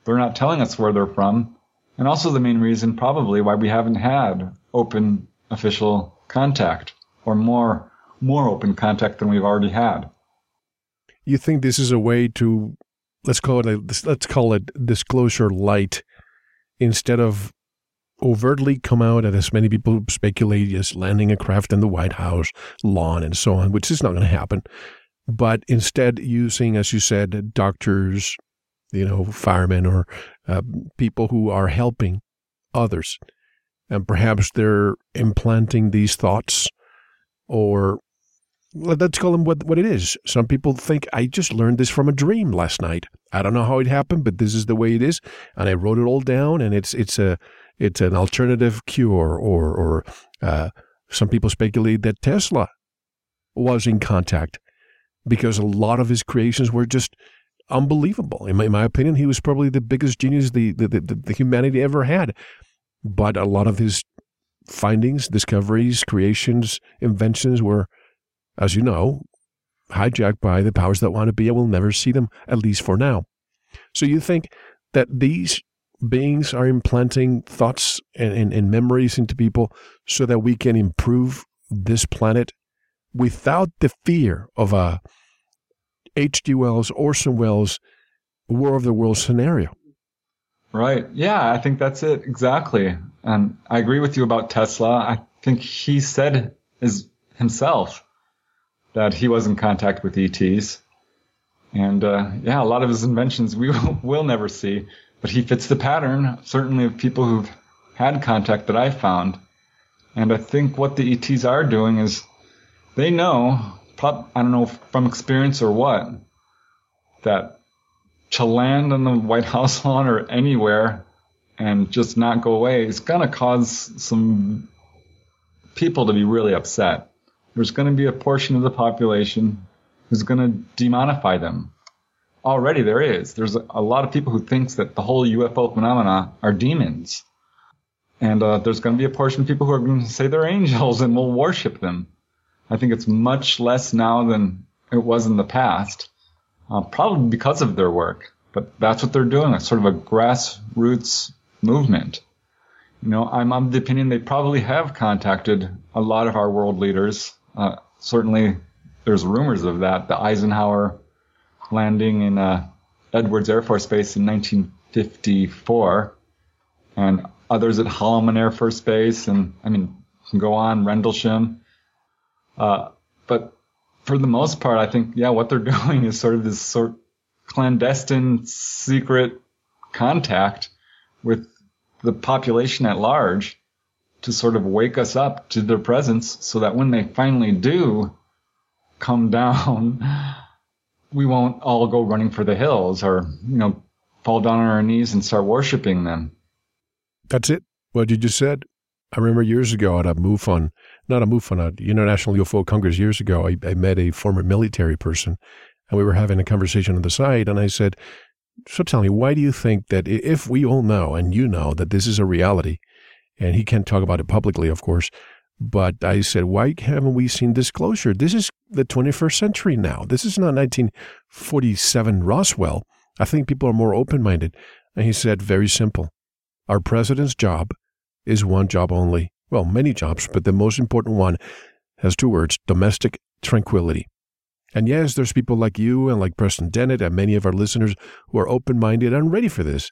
they're not telling us where they're from. And also the main reason probably why we haven't had open official contact or more, more open contact than we've already had. You think this is a way to, let's call it a, let's call it disclosure light instead of overtly come out and as many people speculate as landing a craft in the White House lawn and so on, which is not going to happen. But instead using, as you said, doctors, you know, firemen or uh, people who are helping others. And perhaps they're implanting these thoughts or let's call them what, what it is. Some people think, I just learned this from a dream last night. I don't know how it happened, but this is the way it is. And I wrote it all down and it's, it's a, it's an alternative cure or, or, uh, some people speculate that Tesla was in contact because a lot of his creations were just unbelievable. In my, in my opinion, he was probably the biggest genius the, the, the, the humanity ever had. But a lot of his findings, discoveries, creations, inventions were, as you know, hijacked by the powers that want to be, and we'll never see them, at least for now. So you think that these beings are implanting thoughts and, and, and memories into people so that we can improve this planet without the fear of a H.G. Wells, Orson Welles, War of the Worlds scenario. Right. Yeah, I think that's it exactly. And I agree with you about Tesla. I think he said his, himself that he was in contact with ETs. And uh, yeah, a lot of his inventions we will, will never see, but he fits the pattern, certainly of people who've had contact that I found. And I think what the ETs are doing is they know prob- I don't know from experience or what, that to land on the White House lawn or anywhere and just not go away is going to cause some people to be really upset. There's going to be a portion of the population who's going to demonify them. Already there is. There's a, lot of people who thinks that the whole UFO phenomena are demons. and uh, there's going to be a portion of people who are going to say they're angels and will worship them. I think it's much less now than it was in the past, uh, probably because of their work. But that's what they're doing. It's sort of a grassroots movement. You know, I'm of the opinion they probably have contacted a lot of our world leaders. Uh, certainly, there's rumors of that. The Eisenhower landing in uh, Edwards Air Force Base in 1954, and others at Holloman Air Force Base, and I mean, go on Rendlesham. Uh, but for the most part, I think, yeah, what they're doing is sort of this sort of clandestine, secret contact with the population at large to sort of wake us up to their presence so that when they finally do come down, we won't all go running for the hills or, you know, fall down on our knees and start worshiping them. That's it. What you just said. I remember years ago at a MUFON, not a MUFON, a International UFO Congress years ago, I, I met a former military person and we were having a conversation on the side and I said, so tell me, why do you think that if we all know and you know that this is a reality, and he can't talk about it publicly, of course, but I said, why haven't we seen disclosure? This is the 21st century now. This is not 1947 Roswell. I think people are more open minded. And he said, very simple. Our president's job is one job only. Well, many jobs, but the most important one has two words domestic tranquility. And yes, there's people like you and like Preston Dennett and many of our listeners who are open minded and ready for this.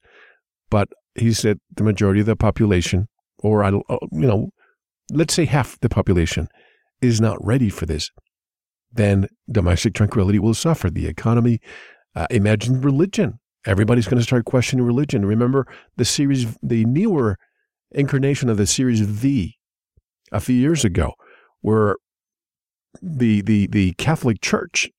But he said the majority of the population, or, uh, you know, let's say half the population, is not ready for this. Then domestic tranquility will suffer. The economy, uh, imagine religion. Everybody's going to start questioning religion. Remember the series, the newer incarnation of the series V a few years ago, where the the the Catholic Church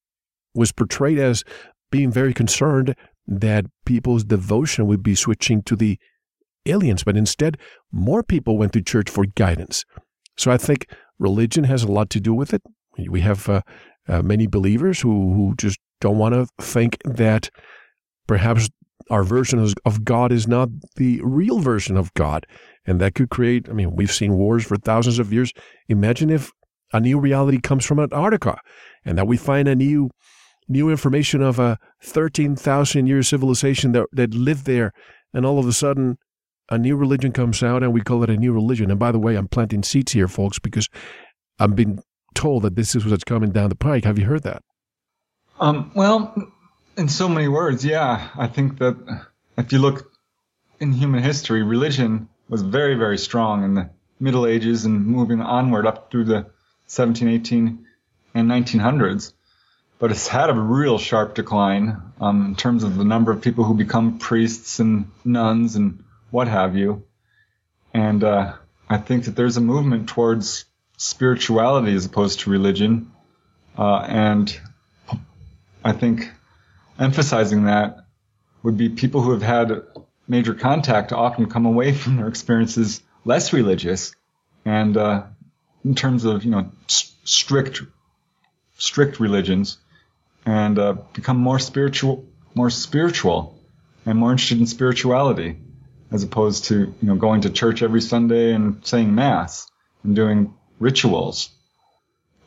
was portrayed as being very concerned that people's devotion would be switching to the aliens, but instead more people went to church for guidance. So I think religion has a lot to do with it. We have uh, uh, many believers who who just don't want to think that perhaps our version of God is not the real version of God. And that could create, I mean, we've seen wars for thousands of years. Imagine if a new reality comes from Antarctica, and that we find a new new information of a 13,000 year civilization that, that lived there, and all of a sudden a new religion comes out and we call it a new religion. And by the way, I'm planting seeds here, folks, because I've been told that this is what's coming down the pike. Have you heard that? Um, well, in so many words, yeah. I think that if you look in human history, religion was very, very strong in the Middle Ages and moving onward up through the 17, 18, and 1900s. But it's had a real sharp decline um, in terms of the number of people who become priests and nuns and what have you. And uh, I think that there's a movement towards spirituality as opposed to religion. Uh, and I think emphasizing that would be people who have had major contact often come away from their experiences less religious and uh, in terms of you know strict strict religions and uh, become more spiritual more spiritual and more interested in spirituality as opposed to you know going to church every Sunday and saying mass and doing rituals.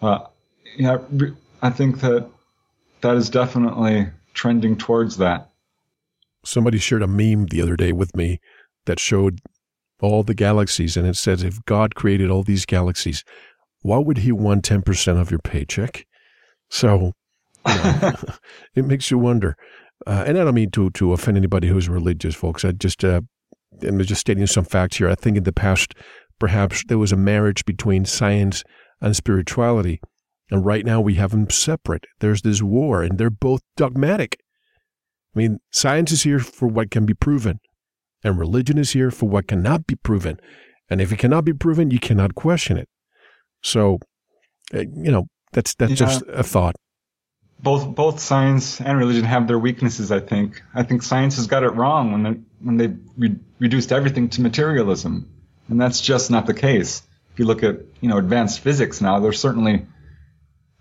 Uh, yeah, I think that that is definitely trending towards that. Somebody shared a meme the other day with me that showed all the galaxies, and it says, if God created all these galaxies, why would He want 10% of your paycheck? So you know, it makes you wonder. Uh, and I don't mean to, to offend anybody who's religious, folks. I just, uh, I'm just stating some facts here. I think in the past, perhaps there was a marriage between science and spirituality. And right now we have them separate. There's this war, and they're both dogmatic. I mean, science is here for what can be proven. And religion is here for what cannot be proven. And if it cannot be proven, you cannot question it. So, uh, you know, that's that's yeah. just a thought. Both both science and religion have their weaknesses. I think. I think science has got it wrong when they when they re- reduced everything to materialism, and that's just not the case. If you look at you know advanced physics now, they're certainly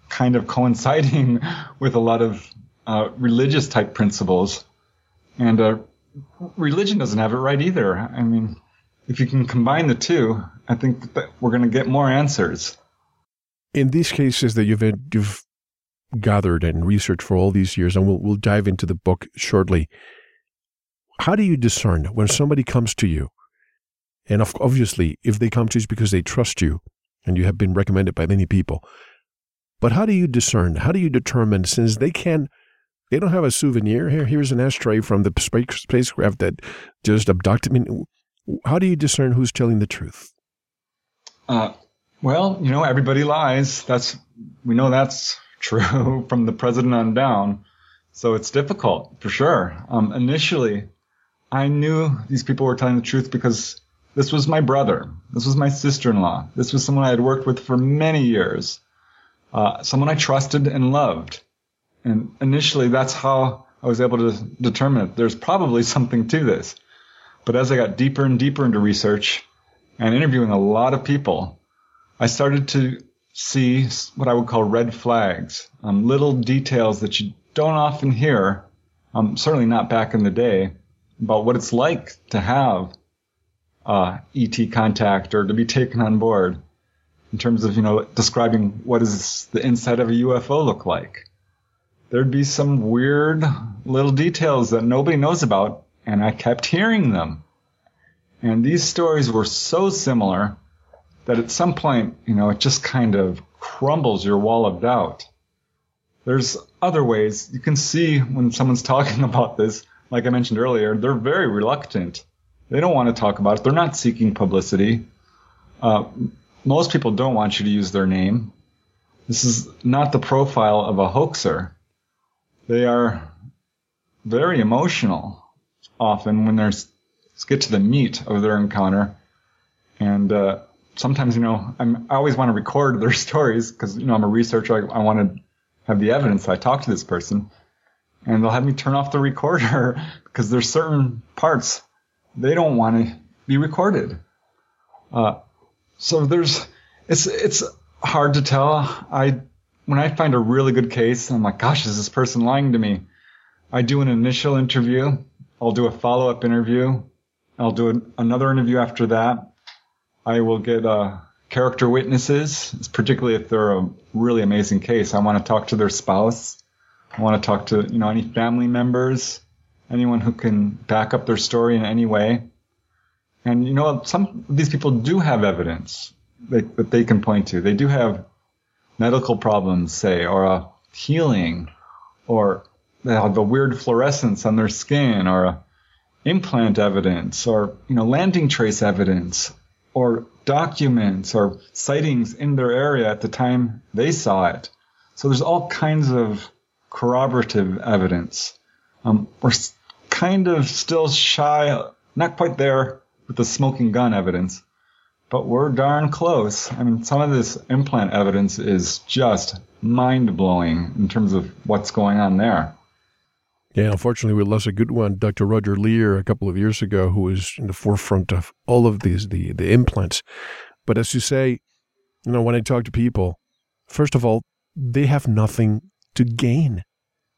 kind of coinciding with a lot of uh, religious type principles, and uh, religion doesn't have it right either. I mean, if you can combine the two, I think that we're going to get more answers. In these cases that you've you've gathered and researched for all these years, and we'll we'll dive into the book shortly. How do you discern when somebody comes to you, and obviously, if they come to you because they trust you, and you have been recommended by many people, but how do you discern? How do you determine since they can? They don't have a souvenir here. Here's an ashtray from the spacecraft that just abducted me. How do you discern who's telling the truth? Uh, well, you know, everybody lies. That's we know that's true from the president on down. So it's difficult for sure. Um, initially, I knew these people were telling the truth because this was my brother. This was my sister-in-law. This was someone I had worked with for many years. Uh, someone I trusted and loved. And initially, that's how I was able to determine it. There's probably something to this. But as I got deeper and deeper into research and interviewing a lot of people, I started to see what I would call red flags, um, little details that you don't often hear, um, certainly not back in the day, about what it's like to have uh, ET contact or to be taken on board in terms of, you know, describing what does the inside of a UFO look like. There'd be some weird little details that nobody knows about, and I kept hearing them. And these stories were so similar that at some point, you know, it just kind of crumbles your wall of doubt. There's other ways you can see when someone's talking about this, like I mentioned earlier, they're very reluctant. They don't want to talk about it. They're not seeking publicity. Uh, most people don't want you to use their name. This is not the profile of a hoaxer. They are very emotional often when they get to the meat of their encounter. And uh, sometimes, you know, I'm, I always want to record their stories because, you know, I'm a researcher. I, I want to have the evidence I talked to this person. And they'll have me turn off the recorder because there's certain parts they don't want to be recorded. Uh, so there's, it's, it's hard to tell. I, when I find a really good case, I'm like, gosh, is this person lying to me? I do an initial interview. I'll do a follow up interview. I'll do an, another interview after that. I will get uh, character witnesses, particularly if they're a really amazing case. I want to talk to their spouse. I want to talk to you know any family members, anyone who can back up their story in any way. And you know some these people do have evidence that, that they can point to. They do have medical problems, say, or a healing, or they have a weird fluorescence on their skin, or a implant evidence, or you know landing trace evidence, or documents or sightings in their area at the time they saw it. So there's all kinds of corroborative evidence. Um, we're kind of still shy, not quite there with the smoking gun evidence, but we're darn close. I mean, some of this implant evidence is just mind blowing in terms of what's going on there. Yeah, unfortunately, we lost a good one, Dr. Roger Leir, a couple of years ago, who was in the forefront of all of these the the implants. But as you say, you know, when I talk to people, first of all, they have nothing to gain.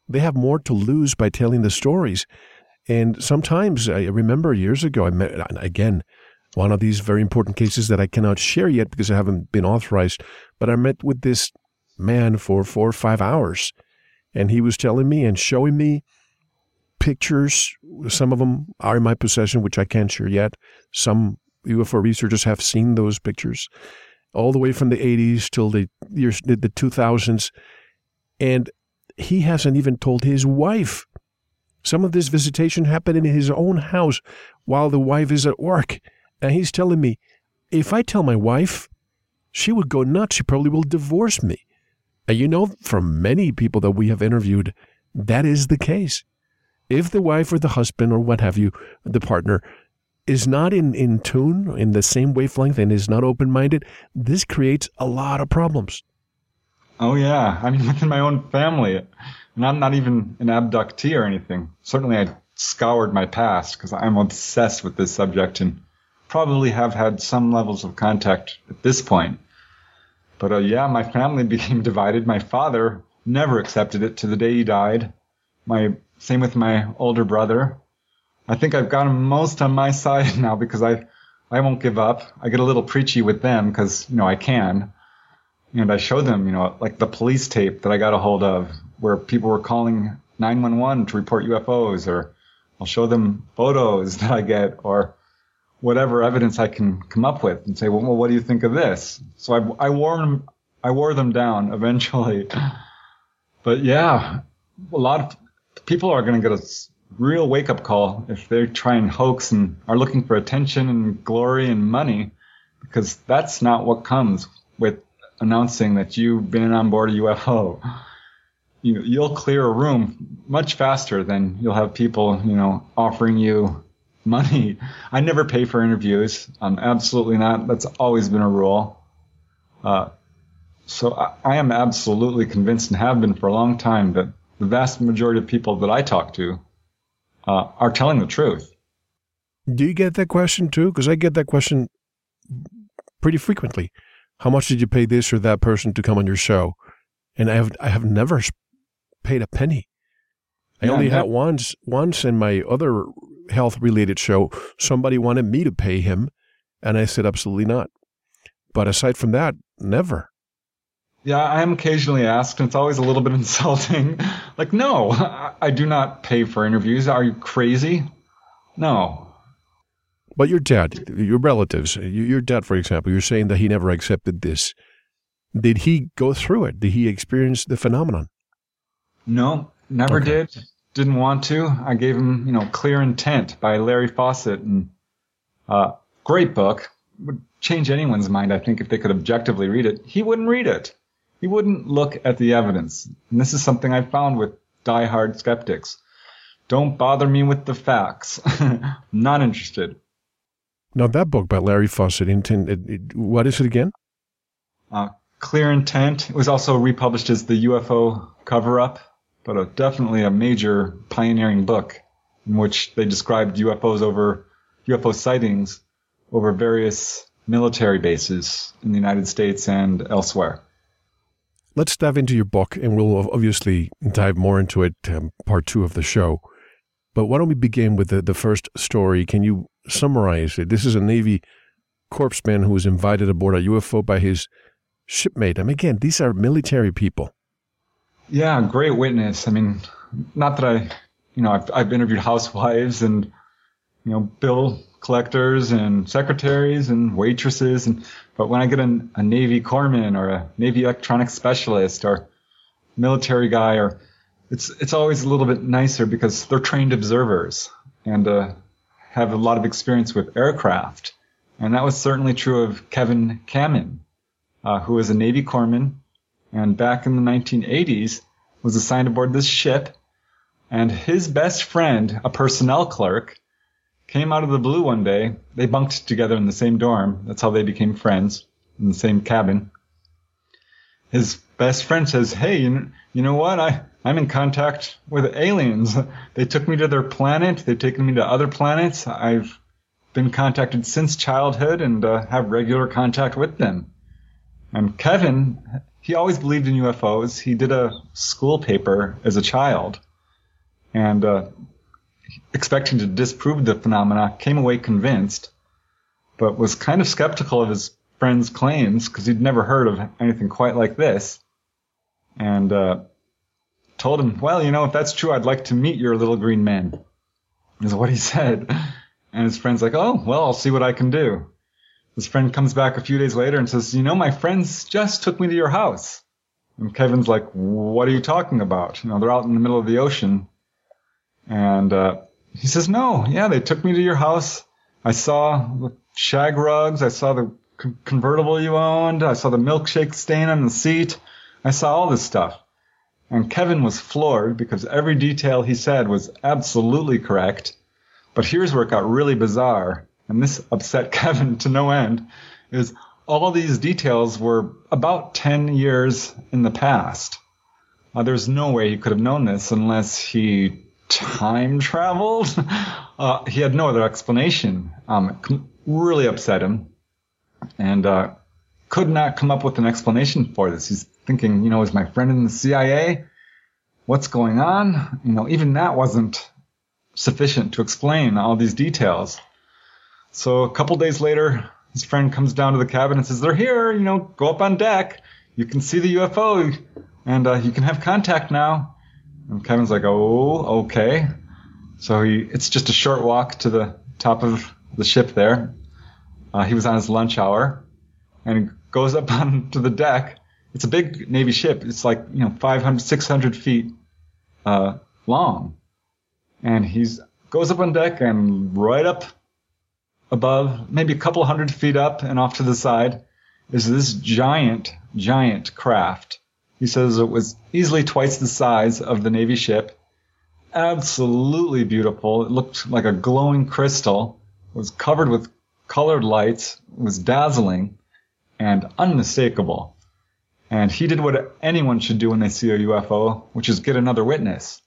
They have more to lose by telling the stories. And sometimes I remember years ago, I met again one of these very important cases that I cannot share yet because I haven't been authorized. But I met with this man for four or five hours, and he was telling me and showing me pictures. Some of them are in my possession, which I can't share yet. Some UFO researchers have seen those pictures, all the way from the 80s till the years the 2000s, and he hasn't even told his wife. Some of this visitation happened in his own house while the wife is at work, and he's telling me, if I tell my wife, she would go nuts. She probably will divorce me. And you know, from many people that we have interviewed, that is the case if the wife or the husband or what have you, the partner, is not in, in tune, in the same wavelength, and is not open minded, this creates a lot of problems. Oh, yeah. I mean, within my own family, and I'm not even an abductee or anything. Certainly, I scoured my past because I'm obsessed with this subject and probably have had some levels of contact at this point. But uh, yeah, my family became divided. My father never accepted it to the day he died. My same with my older brother. I think I've got most on my side now because I, I won't give up. I get a little preachy with them because, you know, I can. And I show them, you know, like the police tape that I got a hold of where people were calling 911 to report UFOs or I'll show them photos that I get or whatever evidence I can come up with and say, well, well what do you think of this? So I, I them, I wore them down eventually. But yeah, a lot of people are going to get a real wake up call if they try and hoax and are looking for attention and glory and money, because that's not what comes with announcing that you've been on board a UFO. You, you'll clear a room much faster than you'll have people, you know, offering you money. I never pay for interviews. Um, absolutely not. That's always been a rule. Uh, so I, I am absolutely convinced and have been for a long time that the vast majority of people that I talk to uh, are telling the truth. Do you get that question too? Because I get that question pretty frequently. How much did you pay this or that person to come on your show? And I have I have never paid a penny. I yeah, only had once once in my other health related show somebody wanted me to pay him, and I said absolutely not. But aside from that, never. Yeah, I am occasionally asked, and it's always a little bit insulting. like, no, I do not pay for interviews. Are you crazy? No. But your dad, your relatives, your dad, for example, you're saying that he never accepted this. Did he go through it? Did he experience the phenomenon? No, never okay. did. Didn't want to. I gave him, you know, Clear Intent by Larry Fawcett, and uh, great book. Would change anyone's mind, I think, if they could objectively read it. He wouldn't read it he wouldn't look at the evidence. And this is something I found with die-hard skeptics. Don't bother me with the facts. Not interested. Now, that book by Larry Fawcett, intent, it, it, what is it again? Uh, Clear Intent. It was also republished as the UFO cover up, but a, definitely a major pioneering book in which they described UFOs over, UFO sightings over various military bases in the United States and elsewhere let's dive into your book, and we'll obviously dive more into it, um, part two of the show. But why don't we begin with the, the first story? Can you summarize it? This is a Navy corpsman who was invited aboard a UFO by his shipmate. I mean, again, these are military people. Yeah, great witness. I mean, not that I, you know, I've, I've interviewed housewives and, you know, bill collectors and secretaries and waitresses and but when I get a, a Navy corpsman or a Navy electronics specialist or military guy or it's it's always a little bit nicer because they're trained observers and uh, have a lot of experience with aircraft. And that was certainly true of Kevin Kamin, uh, who was a Navy corpsman and back in the 1980s was assigned aboard this ship. And his best friend, a personnel clerk, came out of the blue one day. They bunked together in the same dorm. That's how they became friends in the same cabin. His best friend says, "Hey, you, you know what? I I'm in contact with aliens. They took me to their planet. They've taken me to other planets. I've been contacted since childhood and uh, have regular contact with them." And Kevin, he always believed in UFOs. He did a school paper as a child, and uh, expecting to disprove the phenomena, came away convinced, but was kind of skeptical of his friend's claims because he'd never heard of anything quite like this. And uh, told him, well, you know, if that's true, I'd like to meet your little green man, is what he said. And his friend's like, oh, well, I'll see what I can do. His friend comes back a few days later and says, you know, my friends just took me to your house. And Kevin's like, what are you talking about? You know, they're out in the middle of the ocean and uh, he says, No, yeah, they took me to your house. I saw the shag rugs. I saw the convertible you owned. I saw the milkshake stain on the seat. I saw all this stuff. And Kevin was floored because every detail he said was absolutely correct. But here's where it got really bizarre, and this upset Kevin to no end, is all these details were about 10 years in the past. Uh, there's no way he could have known this unless he time traveled. Uh, he had no other explanation. Um, really upset him, and uh, could not come up with an explanation for this. He's thinking, you know, is my friend in the CIA? What's going on? You know, even that wasn't sufficient to explain all these details. So a couple days later, his friend comes down to the cabin and says, "They're here. You know, go up on deck. You can see the UFO, and uh, you can have contact now." And Kevin's like, "Oh, okay." So he, it's just a short walk to the top of the ship there. Uh, he was on his lunch hour, and goes up onto the deck. It's a big Navy ship. It's like you know 500, 600 feet uh, long, and he's goes up on deck and right up above, maybe a couple hundred feet up and off to the side, is this giant, giant craft. He says it was easily twice the size of the Navy ship. Absolutely beautiful. It looked like a glowing crystal. It was covered with colored lights. It was dazzling and unmistakable. And he did what anyone should do when they see a UFO, which is get another witness.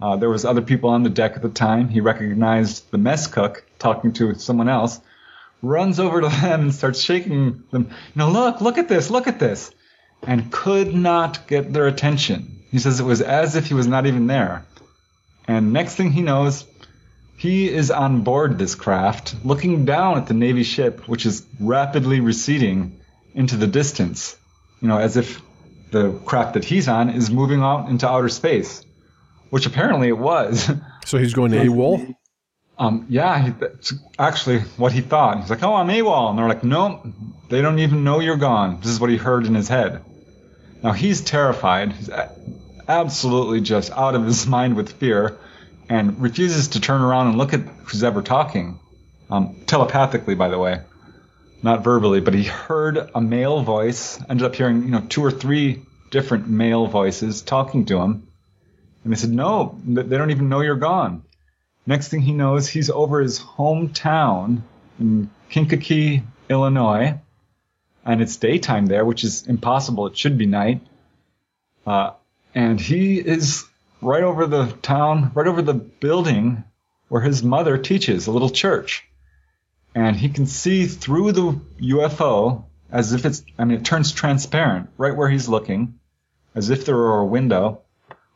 Uh, there was other people on the deck at the time. He recognized the mess cook talking to someone else, runs over to them and starts shaking them. You know, look, look at this, look at this, and could not get their attention. He says it was as if he was not even there. And next thing he knows, he is on board this craft, looking down at the Navy ship, which is rapidly receding into the distance. You know, as if the craft that he's on is moving out into outer space which apparently it was. So he's going to AWOL? Um, yeah, he, that's actually what he thought. He's like, oh, I'm AWOL. And they're like, no, they don't even know you're gone. This is what he heard in his head. Now he's terrified. He's absolutely just out of his mind with fear and refuses to turn around and look at who's ever talking. Um, telepathically, by the way, not verbally, but he heard a male voice, ended up hearing, you know, two or three different male voices talking to him and they said, no, they don't even know you're gone. Next thing he knows, he's over his hometown in Kankakee, Illinois, and it's daytime there, which is impossible. It should be night. Uh, and he is right over the town, right over the building where his mother teaches, a little church. And he can see through the UFO as if it's, I mean, it turns transparent right where he's looking, as if there were a window.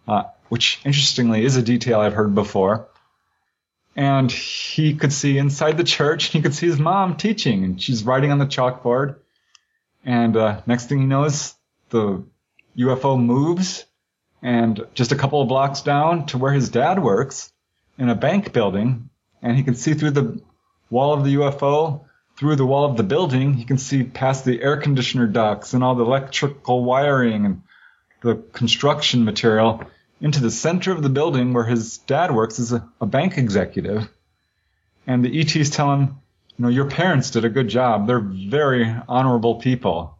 Uh, which interestingly is a detail I've heard before. And he could see inside the church, he could see his mom teaching, and she's writing on the chalkboard. And uh, next thing he knows, the UFO moves, and just a couple of blocks down to where his dad works in a bank building, and he can see through the wall of the UFO, through the wall of the building, he can see past the air conditioner ducts and all the electrical wiring and the construction material into the center of the building where his dad works as a, a bank executive. And the ETs tell him, you know, your parents did a good job. They're very honorable people.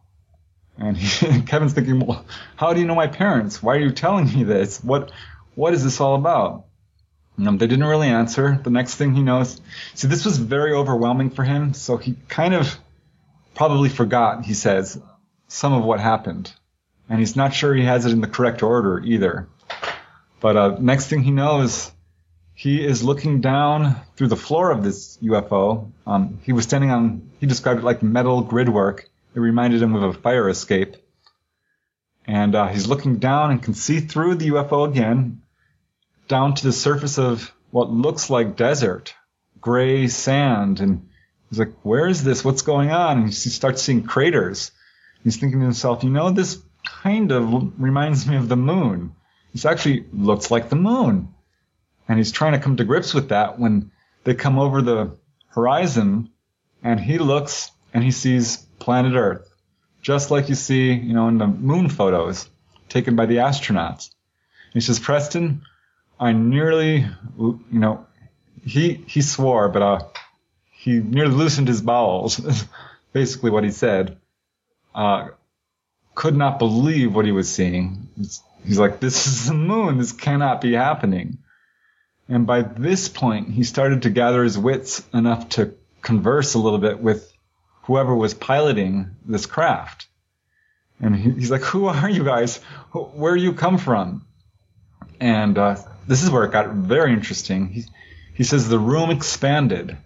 And he, Kevin's thinking, well, how do you know my parents? Why are you telling me this? What, what is this all about? They didn't really answer. The next thing he knows, see, this was very overwhelming for him. So he kind of probably forgot, he says, some of what happened. And he's not sure he has it in the correct order either. But uh, next thing he knows, he is looking down through the floor of this UFO. Um, he was standing on, he described it like metal gridwork. It reminded him of a fire escape. And uh, he's looking down and can see through the UFO again, down to the surface of what looks like desert, gray sand. And he's like, where is this? What's going on? And he starts seeing craters. He's thinking to himself, you know, this kind of reminds me of the moon. This actually looks like the moon. And he's trying to come to grips with that when they come over the horizon and he looks and he sees planet Earth, just like you see, you know, in the moon photos taken by the astronauts. He says, Preston, I nearly, you know, he, he swore, but, uh, he nearly loosened his bowels, basically what he said. Uh, could not believe what he was seeing. He's like, this is the moon. This cannot be happening. And by this point, he started to gather his wits enough to converse a little bit with whoever was piloting this craft. And he's like, who are you guys? Where you come from? And uh, this is where it got very interesting. He, he says the room expanded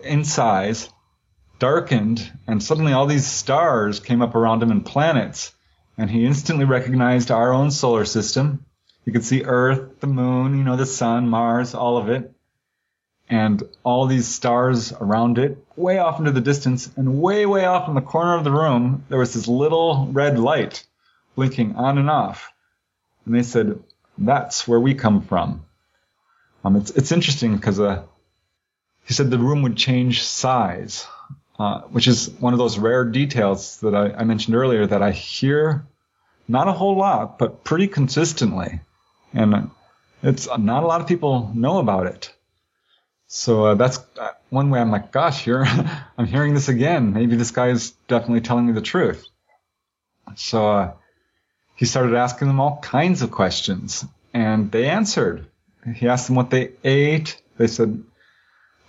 in size, darkened, and suddenly all these stars came up around him and planets and he instantly recognized our own solar system. You could see Earth, the moon, you know, the sun, Mars, all of it. and all these stars around it, way off into the distance, and way, way off in the corner of the room, there was this little red light blinking on and off. And they said, that's where we come from. Um, it's, it's interesting because, uh, he said the room would change size, uh, which is one of those rare details that I, I mentioned earlier that I hear not a whole lot, but pretty consistently. And it's not a lot of people know about it. So uh, that's uh, one way I'm like, gosh, you're, I'm hearing this again. Maybe this guy is definitely telling me the truth. So uh, he started asking them all kinds of questions, and they answered. He asked them what they ate. They said,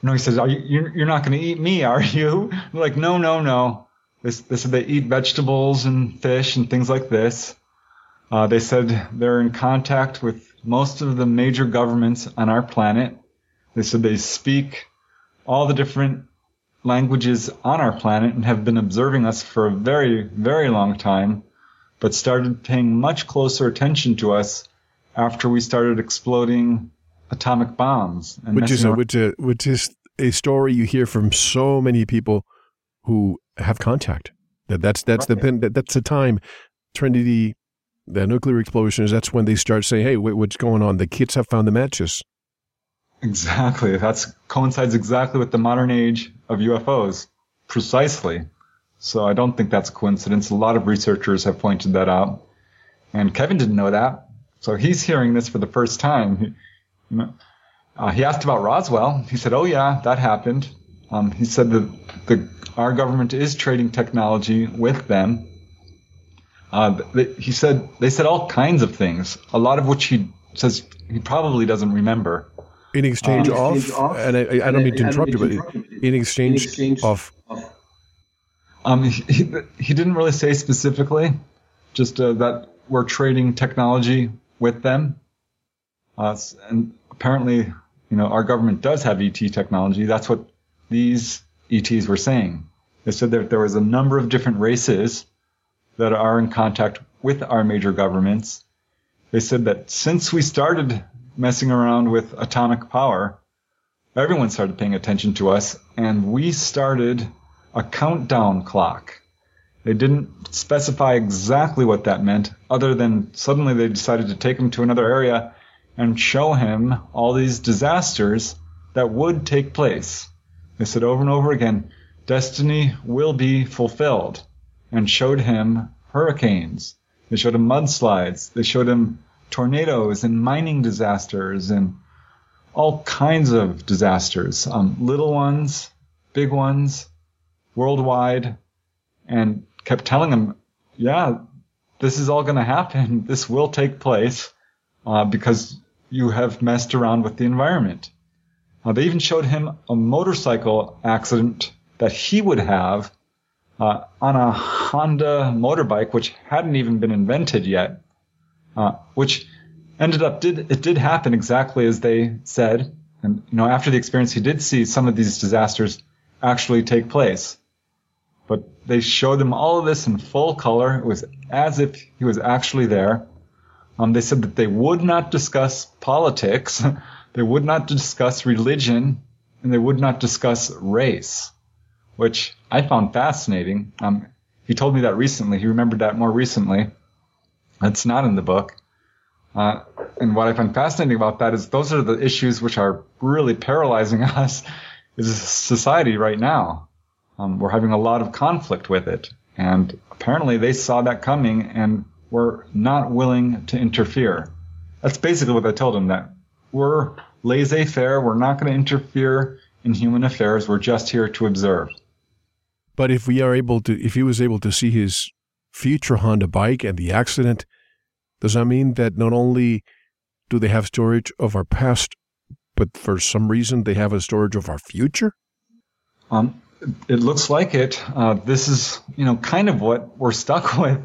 "No." He says, "Are you? You're not going to eat me, are you?" They're like, "No, no, no." They, they said they eat vegetables and fish and things like this. Uh, they said they're in contact with most of the major governments on our planet they said they speak all the different languages on our planet and have been observing us for a very, very long time, but started paying much closer attention to us after we started exploding atomic bombs. which is a, which, a, which is a story you hear from so many people who have contact. That that's that's right. the that, that's the time Trinity, the nuclear explosions. That's when they start saying, "Hey, wait, what's going on? The kids have found the matches." Exactly. That coincides exactly with the modern age of UFOs. Precisely. So I don't think that's a coincidence. A lot of researchers have pointed that out. And Kevin didn't know that. So he's hearing this for the first time. He, you know, uh, he asked about Roswell. He said, "Oh yeah, that happened." Um, he said that the, our government is trading technology with them. Uh, they, he said they said all kinds of things, a lot of which he says he probably doesn't remember in exchange, um, of, of, and I, I don't mean to interrupt you, but in exchange, in exchange of. Um, he, he didn't really say specifically, just uh, that we're trading technology with them. Uh, and apparently, you know, our government does have ET technology. That's what these ETs were saying. They said that there was a number of different races that are in contact with our major governments. They said that since we started messing around with atomic power, everyone started paying attention to us, and we started a countdown clock. They didn't specify exactly what that meant, other than suddenly they decided to take him to another area and show him all these disasters that would take place. They said over and over again, destiny will be fulfilled, and showed him hurricanes. They showed him mudslides. They showed him tornadoes and mining disasters and all kinds of disasters, um, little ones, big ones, worldwide, and kept telling him, yeah, this is all going to happen. This will take place uh, because you have messed around with the environment. Uh, they even showed him a motorcycle accident that he would have uh, on a Honda motorbike, which hadn't even been invented yet uh, which ended up did it did happen exactly as they said. And you know, after the experience, he did see some of these disasters actually take place. But they showed him all of this in full color. It was as if he was actually there. Um, they said that they would not discuss politics, they would not discuss religion, and they would not discuss race, which I found fascinating. Um, he told me that recently. He remembered that more recently. That's not in the book. Uh, and what I find fascinating about that is those are the issues which are really paralyzing us as a society right now. Um, we're having a lot of conflict with it. And apparently they saw that coming and were not willing to interfere. That's basically what I told him that we're laissez faire. We're not going to interfere in human affairs. We're just here to observe. But if we are able to, if he was able to see his future Honda bike and the accident, does that mean that not only do they have storage of our past, but for some reason they have a storage of our future? Um, it looks like it. Uh, this is, you know, kind of what we're stuck with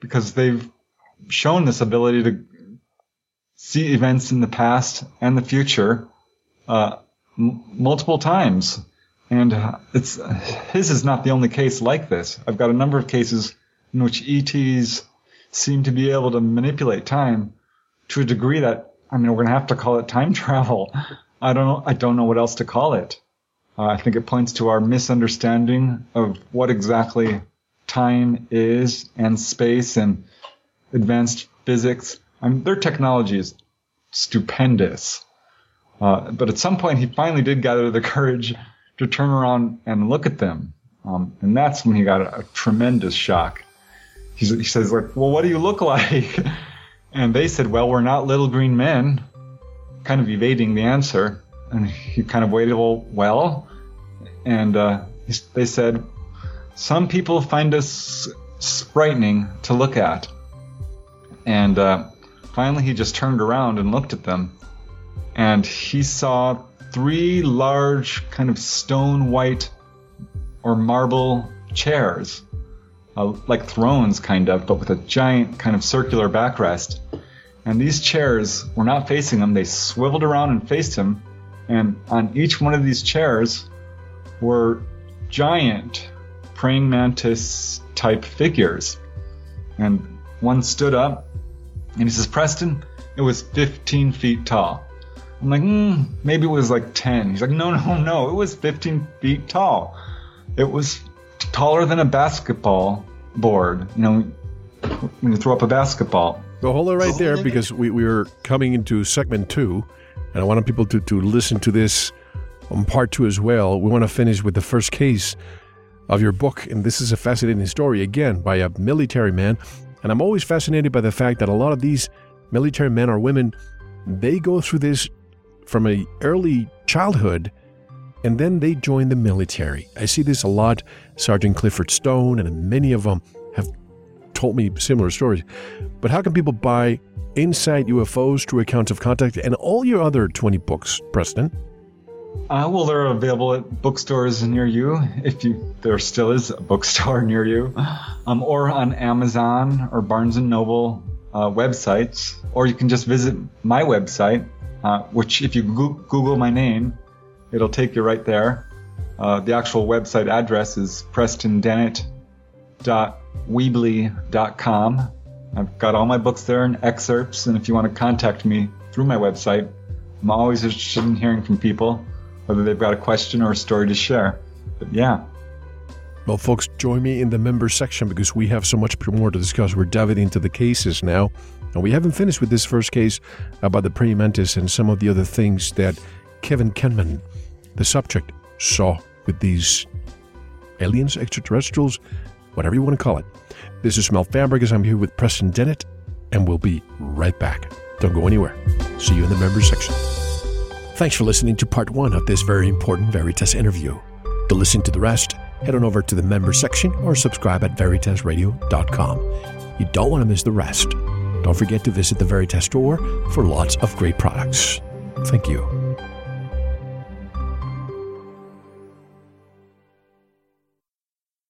because they've shown this ability to see events in the past and the future uh, m- multiple times. And it's his is not the only case like this. I've got a number of cases in which ETs seem to be able to manipulate time to a degree that I mean we're going to have to call it time travel. I don't know. I don't know what else to call it. Uh, I think it points to our misunderstanding of what exactly time is and space and advanced physics. I mean, their technology is stupendous. Uh, but at some point, he finally did gather the courage to turn around and look at them. Um, and that's when he got a, a tremendous shock. He's, he says, like, well, what do you look like? And they said, well, we're not little green men, kind of evading the answer. And he kind of waited, well, well. And uh, they said, some people find us frightening to look at. And uh, finally, he just turned around and looked at them. And he saw three large, kind of stone white or marble chairs, uh, like thrones, kind of, but with a giant, kind of circular backrest. And these chairs were not facing him, they swiveled around and faced him. And on each one of these chairs were giant praying mantis type figures. And one stood up and he says, Preston, it was 15 feet tall. I'm like, hmm, maybe it was like 10. He's like, no, no, no, it was 15 feet tall. It was taller than a basketball board. You know, when you throw up a basketball. So hold it right there because we, we are coming into segment two, and I want people to, to listen to this on part two as well. We want to finish with the first case of your book, and this is a fascinating story, again, by a military man. And I'm always fascinated by the fact that a lot of these military men or women, they go through this from a early childhood and then they join the military. I see this a lot. Sergeant Clifford Stone and many of them have told me similar stories. But how can people buy Inside UFOs, True Accounts of Contact, and all your other 20 books, Preston? Uh, well, they're available at bookstores near you, if you there still is a bookstore near you, um, or on Amazon or Barnes and Noble uh, websites, or you can just visit my website, uh, which if you Google my name, it'll take you right there. Uh, the actual website address is prestondennett.weebly.com. I've got all my books there and excerpts, and if you want to contact me through my website, I'm always interested in hearing from people, whether they've got a question or a story to share. But yeah. Well, folks, join me in the member section because we have so much more to discuss. We're diving into the cases now, and we haven't finished with this first case about the praying mantis and some of the other things that Kevin Kenman, the subject, saw with these aliens, extraterrestrials, whatever you want to call it. This is Mel Fabregas. I'm here with Preston Dennett, and we'll be right back. Don't go anywhere. See you in the members section. Thanks for listening to part one of this very important Veritas interview. To listen to the rest, head on over to the members section or subscribe at veritasradio.com. You don't want to miss the rest. Don't forget to visit the Veritas store for lots of great products. Thank you.